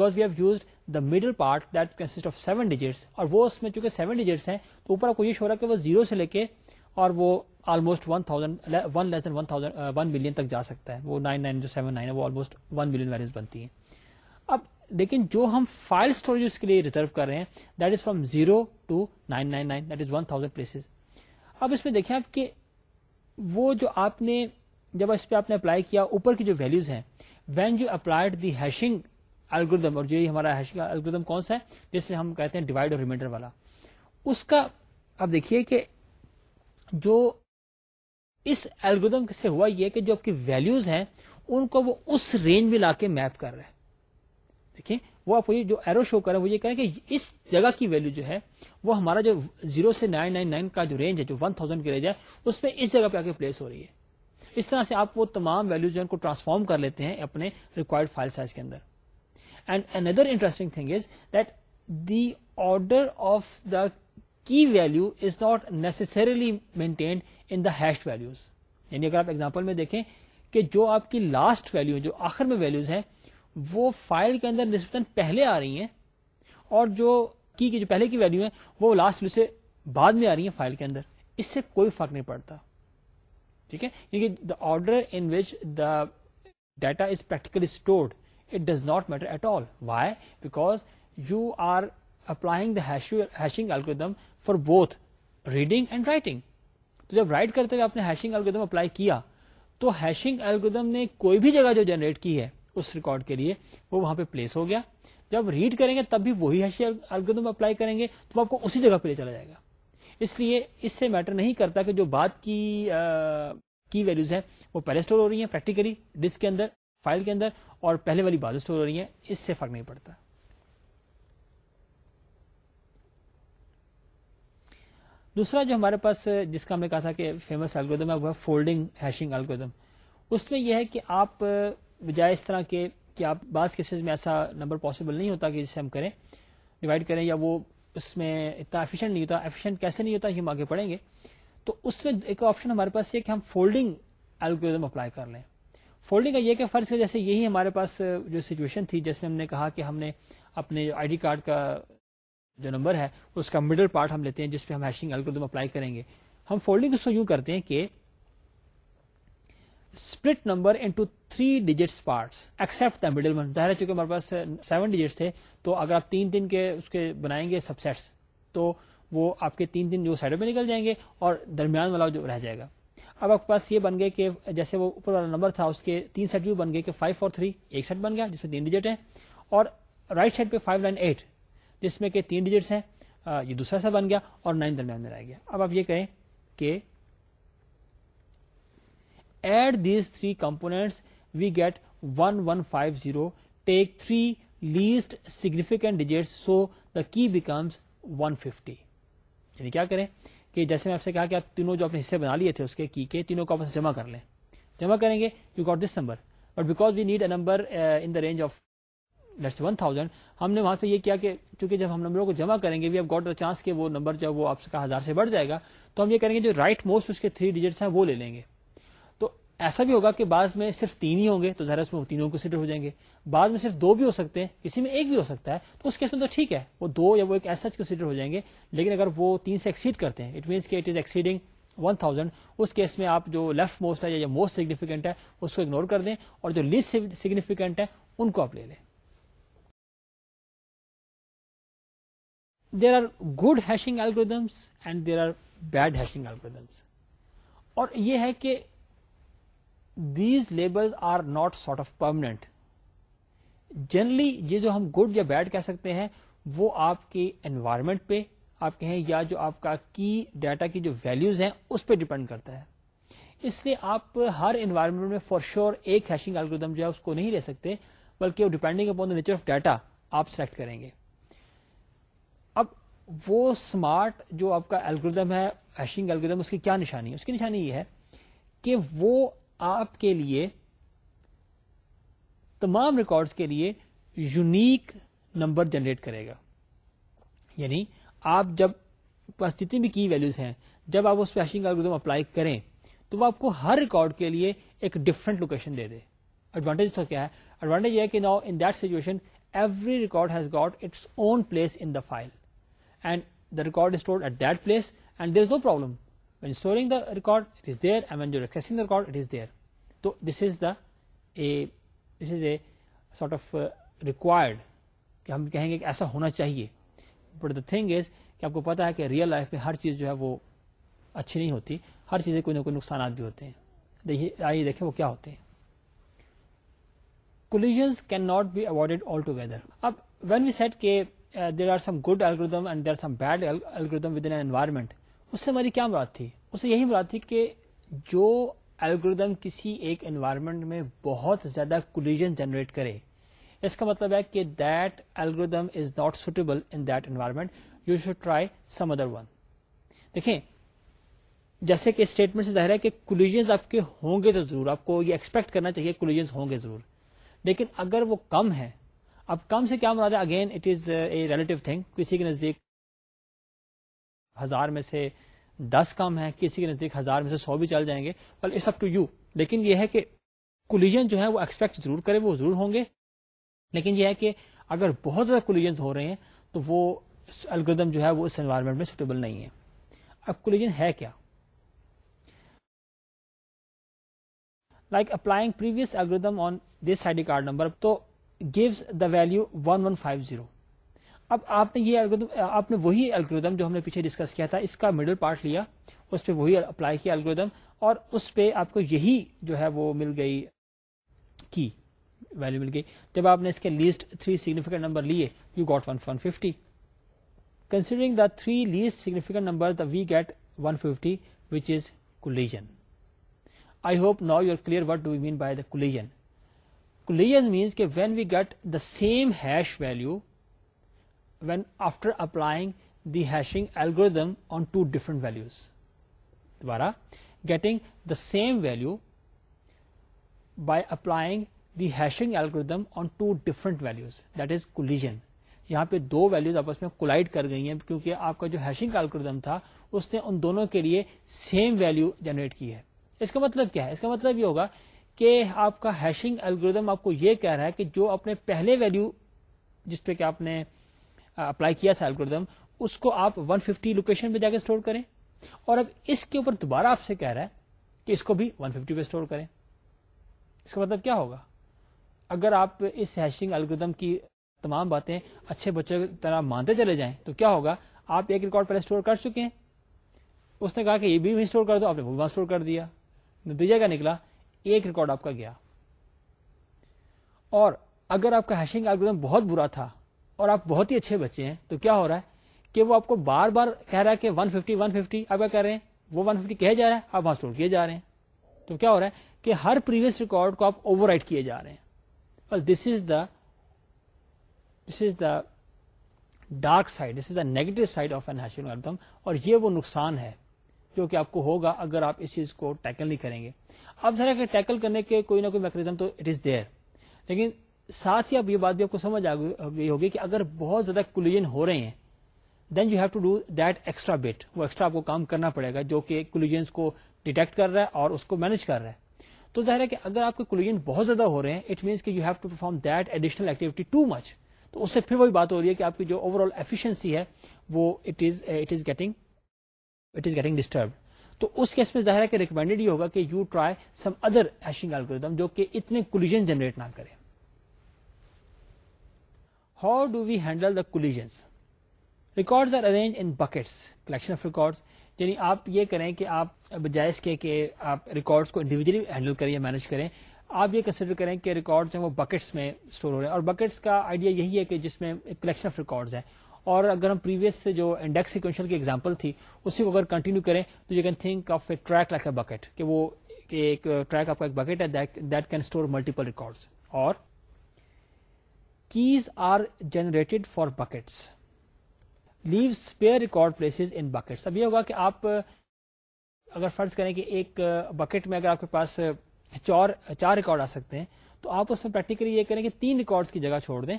middle part that of seven digits اور وہ اس میں چونکہ ڈیجٹس ہیں تو اوپر یہ شو رہا ہے کہ وہ زیرو سے لے کے اور ملین uh, تک سکتا ہے وہ نائن نائن جو seven almost one million values بنتی ہیں اب لیکن جو ہم فائل اسٹوریج کے لیے ریزرو کر رہے ہیں that is from zero to nine nine nine that is one thousand places اب اس میں دیکھیں آپ کہ وہ جو آپ نے جب اس پہ آپ نے اپلائی کیا اوپر کی جو ویلوز ہیں when you applied the hashing algorithm اور جو ہمارا ہیشنگ کون سا ہے جس میں ہم کہتے ہیں ڈیوائڈ اور ریمائنڈر والا اس کا اب دیکھیے کہ جو اس الگوریدم سے ہوا یہ کہ جو آپ کی ویلوز ہیں ان کو وہ اس رینج میں لا کے میپ کر رہے ہیں دیکھیں وہ آپ کو جو ایرو شو وہ یہ کریں کہ اس جگہ کی ویلو جو ہے وہ ہمارا جو زیرو سے نائن نائن نائن کا جو رینج ہے جو ون تھاؤزینڈ کی رینج ہے اس پہ اس جگہ پہ آ کے پلیس ہو رہی ہے اس طرح سے آپ وہ تمام ویلو ٹرانسفارم کر لیتے ہیں اپنے ریکوائرڈ فائل سائز کے اندر and another interesting thing is that the order of the key value is not necessarily maintained in the hash values یعنی اگر آپ ایگزامپل میں دیکھیں کہ جو آپ کی لاسٹ ویلو جو آخر میں ویلوز ہیں وہ فائل کے اندر نسبتاً پہلے آ رہی ہیں اور جو کی کی جو پہلے کی ویلو ہے وہ لاسٹ سے بعد میں آ رہی ہیں فائل کے اندر اس سے کوئی فرق نہیں پڑتا ٹھیک ہے کیونکہ the order in which the data is practically stored it does not matter at all why because you are applying the hashing algorithm for both reading and writing تو جب رائٹ کرتے ہوئے آپ نے ہیشنگ ایلگوڈم اپلائی کیا تو hashing ایلگوڈم نے کوئی بھی جگہ جو جنریٹ کی ہے اس ریکارڈ کے لیے وہ وہاں پہ پلیس ہو گیا جب ریڈ کریں گے تب بھی وہی الگ اپلائی کریں گے تو آپ کو اسی جگہ پہ لے چلا جائے گا اس لیے اس سے میٹر نہیں کرتا کہ جو بات کی کی ویلوز ہے وہ پہلے ہو رہی ہیں پریکٹیکلی ڈسک کے اندر فائل کے اندر اور پہلے والی بات اسٹور ہو رہی ہیں اس سے فرق نہیں پڑتا دوسرا جو ہمارے پاس جس کا ہم نے کہا تھا کہ فیمس الگودم ہے وہ ہے فولڈنگ ہیشنگ الگودم اس میں یہ ہے کہ آپ بجائے اس طرح کے کہ آپ بعض کیسز میں ایسا نمبر پاسبل نہیں ہوتا کہ جسے ہم کریں ڈیوائڈ کریں یا وہ اس میں اتنا افیشینٹ نہیں ہوتا افیشینٹ کیسے نہیں ہوتا یہ ہم آگے پڑھیں گے تو اس میں ایک آپشن ہمارے پاس یہ کہ ہم فولڈنگ الگوریزم اپلائی کر لیں فولڈنگ کا یہ کہ فرض ہے جیسے یہی ہمارے پاس جو سچویشن تھی جس میں ہم نے کہا کہ ہم نے اپنے آئی ڈی کارڈ کا جو نمبر ہے اس کا مڈل پارٹ ہم لیتے ہیں جس پہ ہم ہیشنگ الگوریزم اپلائی کریں گے ہم فولڈنگ اس کو یوں کرتے ہیں کہ ڈیجٹس ظاہر ہے چونکہ ہمارے پاس سیون تھے تو اگر آپ تین کے اس کے بنائیں گے سب سیٹس تو وہ آپ کے تین دن سائڈوں میں نکل جائیں گے اور درمیان والا جو رہ جائے گا اب آپ کے پاس یہ بن گئے کہ جیسے وہ اوپر والا نمبر تھا اس کے تین سیٹ بھی بن گئے کہ فائیو فور تھری ایک سیٹ بن گیا جس میں تین ڈیجٹ ہیں اور رائٹ سائڈ پہ فائیو نائن ایٹ جس میں کہ تین ڈیجٹس ہیں یہ دوسرا سا بن گیا اور نائن درمیان میں رہ گیا اب آپ یہ کہیں کہ add these three components we get one one five zero take three least significant digits so the key becomes one fifty یعنی کیا کریں کہ جیسے میں آپ سے کہا کہ آپ تینوں جو اپنے حصے بنا لیے تھے اس کے کی کے تینوں کو جمع کر لیں جمع کریں گے you got this number but because we need a number in the range of one thousand ہم نے وہاں پہ یہ کیا کہ چونکہ جب ہم نمبروں کو جمع کریں گے we have got the chance کہ وہ نمبر جب وہ آپ کا ہزار سے بڑھ جائے گا تو ہم یہ کریں گے جو رائٹ موسٹ اس کے تھری ڈیجٹس ہیں وہ لے لیں گے ایسا بھی ہوگا کہ بعض میں صرف تین ہی ہوں گے تو ذرا اس میں وہ تینوں کنسیڈر ہو جائیں گے بعض میں صرف دو بھی ہو سکتے ہیں کسی میں ایک بھی ہو سکتا ہے تو اس کیس میں تو ٹھیک ہے وہ دو یا وہ ایک ایسا کنسیڈر ہو جائیں گے لیکن اگر وہ تین سے ایکسیڈ کرتے ہیں اٹ اٹ مینس کہ از ایکسیڈنگ اس کیس میں آپ جو لیفٹ موسٹ ہے یا موسٹ سگنیفیکینٹ ہے اس کو اگنور کر دیں اور جو لیسٹ سگنیفیکینٹ ہے ان کو آپ لے لیں there are good hashing algorithms and there are bad hashing اور یہ ہے کہ these labels are not sort of permanent generally یہ جو ہم گڈ یا بیڈ کہہ سکتے ہیں وہ آپ کے انوائرمنٹ پہ آپ کہیں یا جو آپ کا کی ڈیٹا کی جو ویلوز ہیں اس پہ ڈیپینڈ کرتا ہے اس لیے آپ ہر انوائرمنٹ میں فور شیور ایک ہیشنگ الگریدم جو ہے اس کو نہیں لے سکتے بلکہ upon the nature of data آپ سلیکٹ کریں گے اب وہ اسمارٹ جو آپ کا الگریدم ہے ہیشنگ الگریدم اس کی کیا نشانی اس کی نشانی یہ ہے کہ وہ آپ کے لیے تمام ریکارڈ کے لیے یونیک نمبر جنریٹ کرے گا یعنی آپ جب پاس جتنی بھی کی ویلوز ہیں جب آپ اسپیشنگ الگریدم اپلائی کریں تو وہ آپ کو ہر ریکارڈ کے لیے ایک ڈفرنٹ لوکیشن دے دے ایڈوانٹیج کا کیا ہے ایڈوانٹیج یہ کہ now in that situation every record has got its own place in the file and the record at that place and there is no problem storing the record is there ending is there تو this is the sort of required کہ ہم کہیں گے کہ ایسا ہونا چاہیے but the thing is کہ آپ کو پتا ہے کہ ریئل لائف میں ہر چیز جو ہے وہ اچھی نہیں ہوتی ہر چیزیں کوئی نہ کوئی نقصانات بھی ہوتے ہیں دیکھیے آئیے دیکھیں وہ کیا ہوتے ہیں collisions can not be avoided altogether اب وین وی سیٹ کہ there are some good algorithm and there are some bad algorithm within environment اس سے ہماری کیا مراد تھی اس سے یہی مراد تھی کہ جو الگوریدم کسی ایک انوائرمنٹ میں بہت زیادہ کولیجن جنریٹ کرے اس کا مطلب ہے کہ that algorithm is not suitable in that environment you should try some other one دیکھیں جیسے کہ اسٹیٹمنٹ سے ظاہر ہے کہ کولیجنز آپ کے ہوں گے تو ضرور آپ کو یہ ایکسپیکٹ کرنا چاہیے کولیجنز ہوں گے ضرور لیکن اگر وہ کم ہے اب کم سے کیا مراد ہے again it is a relative thing کسی کے نزدیک ہزار میں سے دس کم ہے کسی کے نزدیک ہزار میں سے سو بھی چل جائیں گے اور اٹس اپ ٹو یو لیکن یہ ہے کہ کولیجن جو ہے وہ ایکسپیکٹ ضرور کرے وہ ضرور ہوں گے لیکن یہ ہے کہ اگر بہت زیادہ کولیجنز ہو رہے ہیں تو وہ الگریدم جو ہے وہ اس انوائرمنٹ میں سوٹیبل نہیں ہے اب کولیجن ہے کیا like applying previous on this سائڈی card number تو gives the value one one five zero اب آپ نے یہ آپ نے وہی الگ جو ہم نے پیچھے ڈسکس کیا تھا اس کا مڈل پارٹ لیا اس پہ وہی اپلائی کیا الگوڈم اور اس پہ آپ کو یہی جو ہے وہ مل گئی کی ویلو مل گئی جب آپ نے اس کے لیسٹ تھری سیگنیفیکینٹ نمبر لیے you got one one fifty considering the three least significant number we get one fifty which is collision I hope you are clear what do mean by the collision collision means کہ when we get the same hash value when after applying the values dwara on two same values دوبارہ getting the same value by applying different values on two collision values پہ دو values آپس میں collide کر گئی ہیں کیونکہ آپ کا جو ہیشنگ الکردم تھا اس نے ان دونوں کے لیے سیم ویلو جنریٹ کی ہے اس کا مطلب کیا ہے اس کا مطلب یہ ہوگا کہ آپ کا ہیشنگ ایلگردم آپ کو یہ کہہ رہا ہے کہ جو اپنے پہلے ویلو جس پہ کہ آپ نے اپلائی کیا تھا الگوریدم اس کو آپ 150 ففٹی لوکیشن پہ جا کے اسٹور کریں اور اب اس کے اوپر دوبارہ آپ سے کہہ رہا ہے کہ اس کو بھی 150 ففٹی پہ اسٹور کریں اس کا مطلب کیا ہوگا اگر آپ اس ہیشنگ الگوریدم کی تمام باتیں اچھے بچوں کی طرح مانتے چلے جائیں تو کیا ہوگا آپ ایک ریکارڈ پہلے اسٹور کر چکے ہیں اس نے کہا کہ یہ بھی اسٹور کر دو آپ نے وہ اسٹور کر دیا نتیجہ کیا نکلا ایک ریکارڈ آپ کا گیا اور اگر آپ کا ہیشنگ الگوریدم بہت برا تھا اور آپ بہت ہی اچھے بچے ہیں تو کیا ہو رہا ہے کہ وہ آپ کو بار بار کہہ رہا ہے کہ ون ففٹی ون ففٹی آپ کیا کہہ رہے ہیں وہ ون ففٹی کہہ جا رہا ہے آپ وہاں اسٹور کیے جا رہے ہیں تو کیا ہو رہا ہے کہ ہر پریویس ریکارڈ کو آپ اوور رائٹ کیے جا رہے ہیں اور this is the this is the dark side this is the negative side of اینشنل algorithm اور یہ وہ نقصان ہے جو کہ آپ کو ہوگا اگر آپ اس چیز کو ٹیکل نہیں کریں گے اب ذرا کہ ٹیکل کرنے کے کوئی نہ کوئی میکنیزم تو اٹ از دیئر لیکن ساتھ ہی اب یہ بات بھی آپ کو سمجھ آ گئی ہوگی کہ اگر بہت زیادہ کلوجن ہو رہے ہیں then you have to do that extra bit وہ ایکسٹرا آپ کو کام کرنا پڑے گا جو کہ کلوجنس کو ڈیٹیکٹ کر رہا ہے اور اس کو مینج کر رہا ہے تو ظاہر ہے کہ اگر آپ کے کلوجن بہت زیادہ ہو رہے ہیں اٹ مینس کہ you have to perform that additional activity too much تو اس سے پھر وہی بات ہو رہی ہے کہ آپ کی جو اوور آل ایفیشنسی ہے وہ getting it is getting disturb تو اس کیس میں ظاہر ہے کہ ریکمینڈیڈ یہ ہوگا کہ you try some other hashing کردم جو کہ اتنے کلوجن جنریٹ نہ کریں how do we handle the code or arrange in buckets collection of record یعنی آپ یہ کریں کہ آپ بجائز کے کہ آپ ریکارڈس کو انڈیویجلی ہینڈل کریں یا مینج کریں آپ یہ کنسیڈر کریں کہ ریکارڈ جو ہیں وہ بکٹس میں اسٹور ہو رہے ہیں اور بکٹس کا آئیڈیا یہی ہے کہ جس میں کلیکشن آف ریکارڈز ہے اور اگر ہم پریویس جو انڈیکس سیکوینشن کی ایگزامپل تھی اسی کو اگر کنٹینیو کریں تو you can think of a track like a bucket کہ وہ ایک ٹریک آپ کا ایک بکٹ ہے that can store multiple records اور keys are generated for buckets leave spare record places in buckets اب یہ ہوگا کہ آپ اگر فرض کریں کہ ایک بکٹ میں اگر آپ کے پاس چار چار ریکارڈ آ سکتے ہیں تو آپ اس میں پریکٹیکلی یہ کریں کہ تین ریکارڈ کی جگہ چھوڑ دیں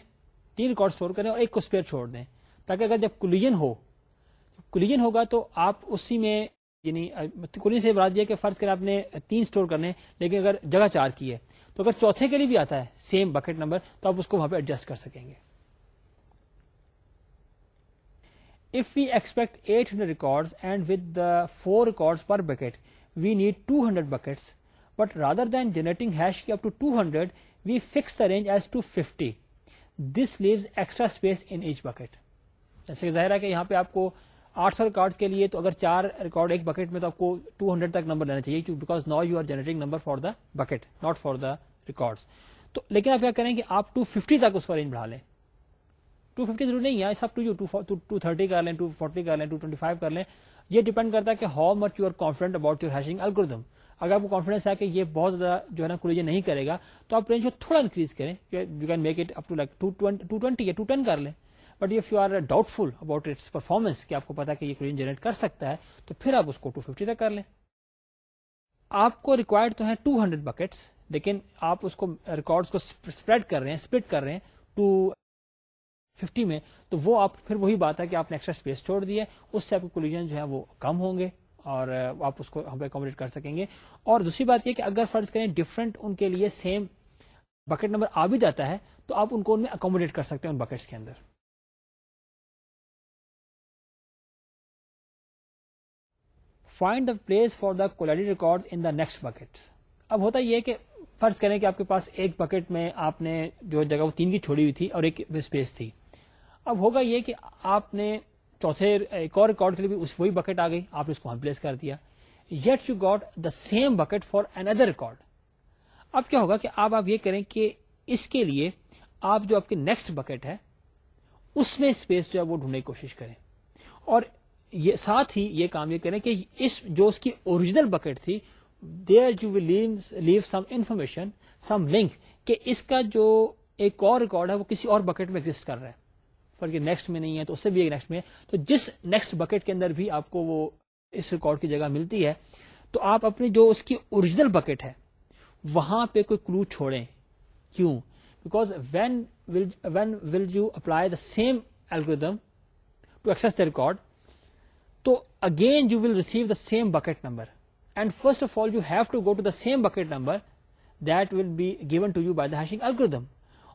تین ریکارڈ اسٹور کریں اور ایک کو اسپیئر چھوڑ دیں تاکہ اگر جب کلیجن ہو کلیجن ہوگا تو آپ اسی میں یعنی کلی سے براد دیا کہ فرض کر آپ نے تین سٹور کرنے لیکن اگر جگہ چار کی ہے تو اگر چوتھے کے لیے بھی آتا ہے سیم بکٹ نمبر تو آپ اس کو وہاں پہ ایڈجسٹ کر سکیں گے if we expect eight hundred record and with the four record per bucket we need two hundred buckets but rather than generating hash key up to two hundred we fix the range as two fifty this leaves extra space in each bucket جیسے ظاہر ہے کہ یہاں پہ آپ کو آٹھ سو record کے لیے تو اگر چار ریکارڈ ایک بکٹ میں تو آپ کو ٹو ہنڈریڈ تک نمبر لینا چاہیے because you are generating number for the bucket not for the record تو لیکن آپ کیا کریں کہ آپ ٹو ففٹی تک اس کا رینج بڑھا لیں ٹو ففٹی ضرور نہیں ہے سب ٹو یو ٹو تھرٹی کر لیں ٹو فورٹی کر لیں ٹو ٹوینٹی فائیو کر لیں یہ ڈیپینڈ کرتا ہے کہ how much you are confident about you hashing hashing اگر اگر وہ کانفیڈنس ہے کہ یہ بہت زیادہ جو ہے نا کلو نہیں کرے گا تو آپ رینج کو تھوڑا انکریز کریں you can make it up to like یا ٹین کر لیں but if you are doubtful about its performance کہ آپ کو پتا کہ یہ کلیجن جنریٹ کر سکتا ہے تو پھر آپ اس کو 250 تک کر لیں آپ کو ریکوائرڈ تو ہیں 200 ہنڈریڈ بکٹس لیکن آپ اس کو ریکارڈ uh, کو اسپریڈ کر کر رہے رہے ہیں ہیں اسپلٹ ٹو میں تو وہ آپ پھر وہی بات ہے کہ آپ نے ایکسٹرا اسپیس چھوڑ ہے اس سے آپ کے کولیجن جو ہے وہ کم ہوں گے اور uh, آپ اس کو اکوموڈیٹ کر سکیں گے اور دوسری بات یہ کہ اگر فرض کریں ڈفرنٹ ان کے لیے سیم بکٹ نمبر آ بھی جاتا ہے تو آپ ان کو ان میں اکوموڈیٹ کر سکتے ہیں ان بکٹس کے اندر find the place for the quality record in the next bucket اب ہوتا یہ کہ فرض کریں کہ آپ کے پاس ایک بکٹ میں آپ نے جو جگہ وہ تین کی چھوڑی ہوئی تھی اور ایک ایک اسپیس تھی اب ہوگا یہ کہ آپ نے چوتھے اور ریکارڈ کے لیے بھی وہی بکٹ آ گئی آپ نے اس کو ہن پلیس کر دیا it you got the same bucket for another record اب کیا ہوگا کہ آپ آپ یہ کریں کہ اس کے لیے آپ جو آپ کے نیکسٹ بکٹ ہے اس میں اسپیس جو ہے وہ ڈھونڈنے کی کوشش کریں اور یہ ساتھ ہی یہ کام یہ کریں کہ اس جو اس کی اوریجنل بکٹ تھی there are you will leave some information some link کہ اس کا جو ایک اور ریکارڈ ہے وہ کسی اور بکٹ میں ایگزٹ کر رہا ہے یہ نیکسٹ میں نہیں ہے تو اس سے بھی ایک نیکسٹ میں ہے تو جس نیکسٹ بکٹ کے اندر بھی آپ کو وہ اس ریکارڈ کی جگہ ملتی ہے تو آپ اپنی جو اس کی اوریجنل بکٹ ہے وہاں پہ کوئی کلو چھوڑیں کیوں because when when will you apply the same algo to X the record تو again you will receive the same bucket number and first of all you have to go to the same bucket number that will be given to you by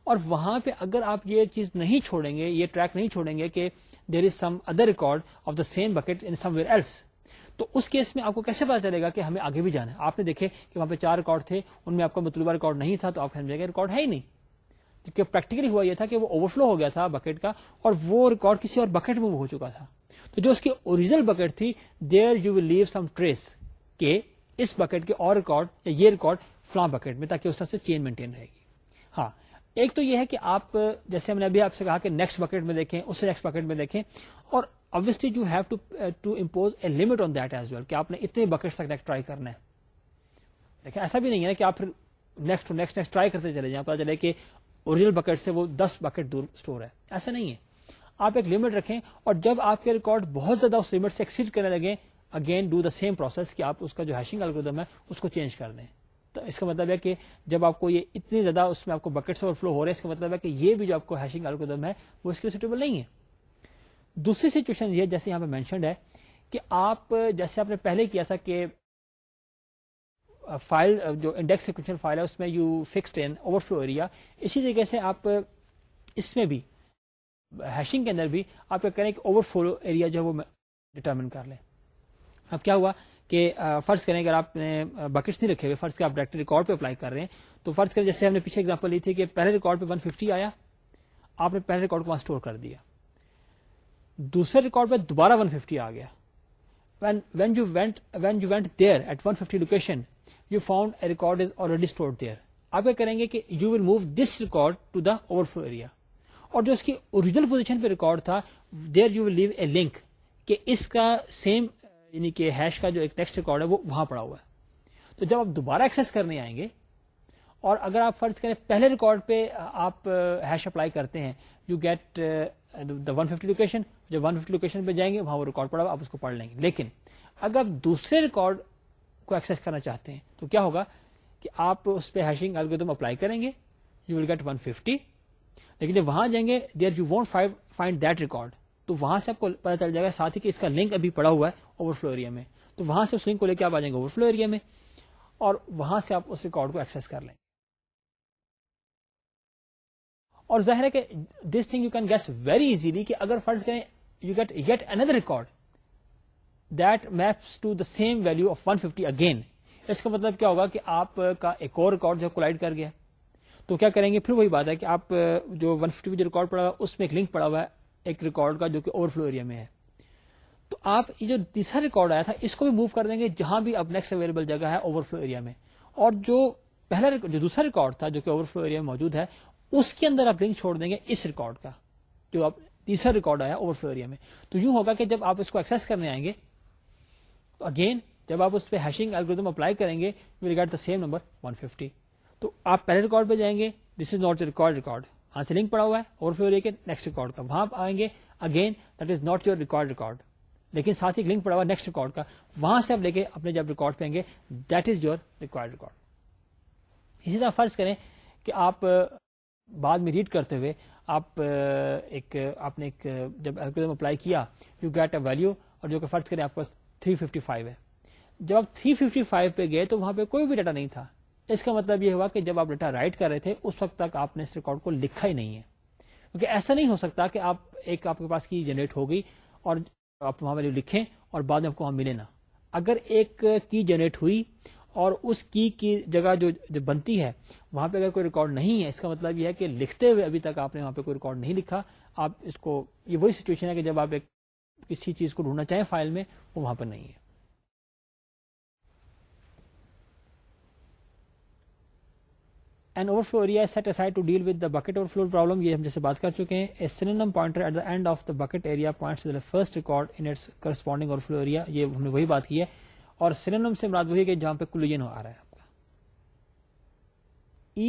اور وہاں پہ اگر آپ یہ چیز نہیں چھوڑیں گے یہ ٹریک نہیں چھوڑیں گے کہ there is some other record of the same bucket in somewhere else تو اس کیس میں آپ کو کیسے پتا چلے گا کہ ہمیں آگے بھی جانا ہے آپ نے دیکھے کہ وہاں پہ چار ریکارڈ تھے ان میں آپ کا مطلوبہ ریکارڈ نہیں تھا تو آپ ریکارڈ ہے ہی نہیں پریکٹیکلی ہوا یہ تھا کہ وہ اوور فلو ہو گیا تھا بکٹ کا اور وہ ریکارڈ کسی اور بکٹ میں ہو چکا تھا تو جو اس کی اوریجنل بکٹ تھی there you will leave some trace کے اس بکٹ کے اور ریکارڈ یا یہ ریکارڈ فلاں بکٹ میں تاکہ اس طرح سے چین مینٹین رہے گی ہاں ایک تو یہ ہے کہ آپ جیسے ہم نے ابھی آپ سے کہا کہ نیکسٹ بکٹ میں دیکھیں اس نیکسٹ بکٹ میں دیکھیں اور you you have to to impose a limit on that as well کہ آپ نے اتنے بکٹ تک نیکسٹ ٹرائی کرنا ہے ایسا بھی نہیں ہے کہ آپ پھر نیکسٹ نیکسٹ نیکسٹ ٹرائی کرتے چلے جائیں پتا چلے کہ اوریجنل بکٹ سے وہ دس بکٹ دور اسٹور ہے ایسا نہیں ہے آپ ایک لمٹ رکھیں اور جب آپ کے ریکارڈ بہت زیادہ اس لمٹ سے ایکسیڈ کرنے لگے again do the same process کہ آپ اس کا جو ہیشنگ الکدم ہے اس کو چینج کر دیں تو اس کا مطلب ہے کہ جب آپ کو یہ اتنی زیادہ اس میں آپ کو بکٹس فلو ہو رہے ہیں اس کا مطلب ہے کہ یہ بھی جو آپ کو ہیشنگ الکدم ہے وہ اس کے لیے سوٹیبل نہیں ہے دوسری سچویشن یہ جیسے یہاں پہ مینشنڈ ہے کہ آپ جیسے آپ نے پہلے کیا تھا کہ فائل جو انڈیکس فائل ہے اس میں you in overflow area اسی طریقے سے آپ اس میں بھی ہیشنگ کے اندر بھی آپ کیا کریں کہ اوور فلو ایریا جو ہے ڈٹرمن کر لیں اب کیا ہوا کہ فرض کریں اگر آپ نے بکٹس نہیں رکھے ہوئے فرض آپ ڈائریکٹ ریکارڈ پہ اپلائی کر رہے ہیں تو فرض کریں جیسے ہم نے پیچھے ایگزامپل لی تھی کہ پہلے ریکارڈ پہ 150 آیا آپ نے پہلے ریکارڈ کو وہاں اسٹور کر دیا دوسرے ریکارڈ پہ دوبارہ 150 ففٹی آ گیا ریکارڈ از آلریڈی کہ you will move this record to the overflow area اور جو اس کی اوریجنل پوزیشن پہ ریکارڈ تھا there you leave a link کہ اس کا سیم یعنی کہ ہیش کا جو ایک ٹیکسٹ ریکارڈ ہے وہ وہاں پڑا ہوا ہے تو جب آپ دوبارہ ایکسیس کرنے آئیں گے اور اگر آپ فرض کریں پہلے ریکارڈ پہ آپ ہیش اپلائی کرتے ہیں you get the one fifty location جب ون ففٹی لوکیشن پہ جائیں گے وہاں وہ ریکارڈ پڑا ہوا آپ اس کو پڑھ لیں گے لیکن اگر آپ دوسرے ریکارڈ کو ایکسس کرنا چاہتے ہیں تو کیا ہوگا کہ آپ اس پہ تو اپلائی کریں گے you will get one fifty لیکن جب وہاں جائیں گے there are you want find that record تو وہاں سے آپ کو پتا چل جائے گا ساتھ ہی کہ اس کا لنک ابھی پڑا ہوا ہے اوور فلو ایریا میں تو وہاں سے اس لنک کو لے کے آپ آ جائیں گے اوور فلو ایریا میں اور وہاں سے آپ اس ریکارڈ کو ایکسس کر لیں اور ظاہر ہے کہ this thing you can guess very easily کہ اگر فرض کریں you get get another record that maps to the same value of one fifty again اس کا مطلب کیا ہوگا کہ آپ کا ایک اور ریکارڈ جو کولائڈ کر گیا تو کیا کریں گے پھر وہی بات ہے کہ آپ جو ون ففٹی جو ریکارڈ پڑا ہوا ہے اس میں ایک لنک پڑا ہوا ہے ایک ریکارڈ کا جو کہ اوور فلو ایریا میں ہے تو آپ یہ جو تیسرا ریکارڈ آیا تھا اس کو بھی موو کر دیں گے جہاں بھی اب نیکسٹ اویلیبل جگہ ہے اوور فلو ایریا میں اور جو پہلا جو دوسرا ریکارڈ تھا جو کہ اوور فلو ایریا میں موجود ہے اس کے اندر آپ لنک چھوڑ دیں گے اس ریکارڈ کا جو تیسرا ریکارڈ آیا اوور فلو ایریا میں تو یوں ہوگا کہ جب آپ اس کو ایکسس کرنے آئیں گے تو اگین جب آپ اس پہ ہیشنگ الگ اپلائی کریں گے regard the same number one fifty تو آپ پہلے ریکارڈ پہ جائیں گے this is not record record وہاں سے لنک پڑا ہوا ہے اور پھر ایک نیکسٹ ریکارڈ کا وہاں آئیں گے again that is not your record record لیکن ساتھ ہی لنک پڑا ہوا نیکسٹ ریکارڈ کا وہاں سے آپ لے کے اپنے جب ریکارڈ پہ آئیں گے دیٹ از یور ریکارڈ اسی طرح فرض کریں کہ آپ بعد میں ریڈ کرتے ہوئے آپ ایک آپ نے ایک جب قدم اپلائی کیا یو گیٹ اے ویلو اور جو کہ فرض کریں آپ کے پاس تھری ہے جب آپ تھری پہ گئے تو وہاں پہ کوئی بھی ڈیٹا نہیں تھا اس کا مطلب یہ ہوا کہ جب آپ ڈیٹا رائٹ کر رہے تھے اس وقت تک آپ نے اس ریکارڈ کو لکھا ہی نہیں ہے کیونکہ ایسا نہیں ہو سکتا کہ آپ ایک آپ کے پاس کی جنریٹ ہو گئی اور آپ وہاں ویلو لکھیں اور بعد میں آپ کو وہاں ملے نا اگر ایک کی جنریٹ ہوئی اور اس کی کی جگہ جو بنتی ہے وہاں پہ اگر کوئی ریکارڈ نہیں ہے اس کا مطلب یہ ہے کہ لکھتے ہوئے ابھی تک آپ نے وہاں پہ کوئی ریکارڈ نہیں لکھا آپ اس کو یہ وہی سچویشن ہے کہ جب آپ ایک کسی چیز کو ڈھونڈنا چاہیں فائل میں وہ وہاں پہ نہیں ہے and overflow area set aside to deal with the bucket overflow problem یہ ہم جیسے بات کر چکے ہیں a synonym pointer at the end of the bucket area points first record in its corresponding overflow area یہ ہم نے وہی بات کی ہے اور سینم سے مراد وہی کہ جہاں پہ کلوجن آ رہا ہے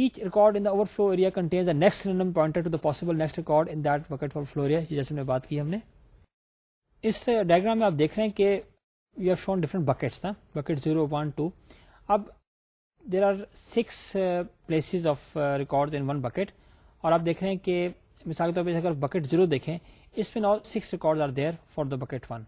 each record in overflow area contains a next synonym pointer to the possible next record in that bucket overflow area جیسے ہم نے بات کی ہم نے اس ڈائگرام میں آپ دیکھ رہے ہیں کہ you have shown different buckets bucket zero one two اب there are six places of records in one bucket اور آپ دیکھ رہے ہیں کہ مثال کے طور پہ اگر بکٹ زیرو دیکھیں اس میں نو six record are there for the bucket one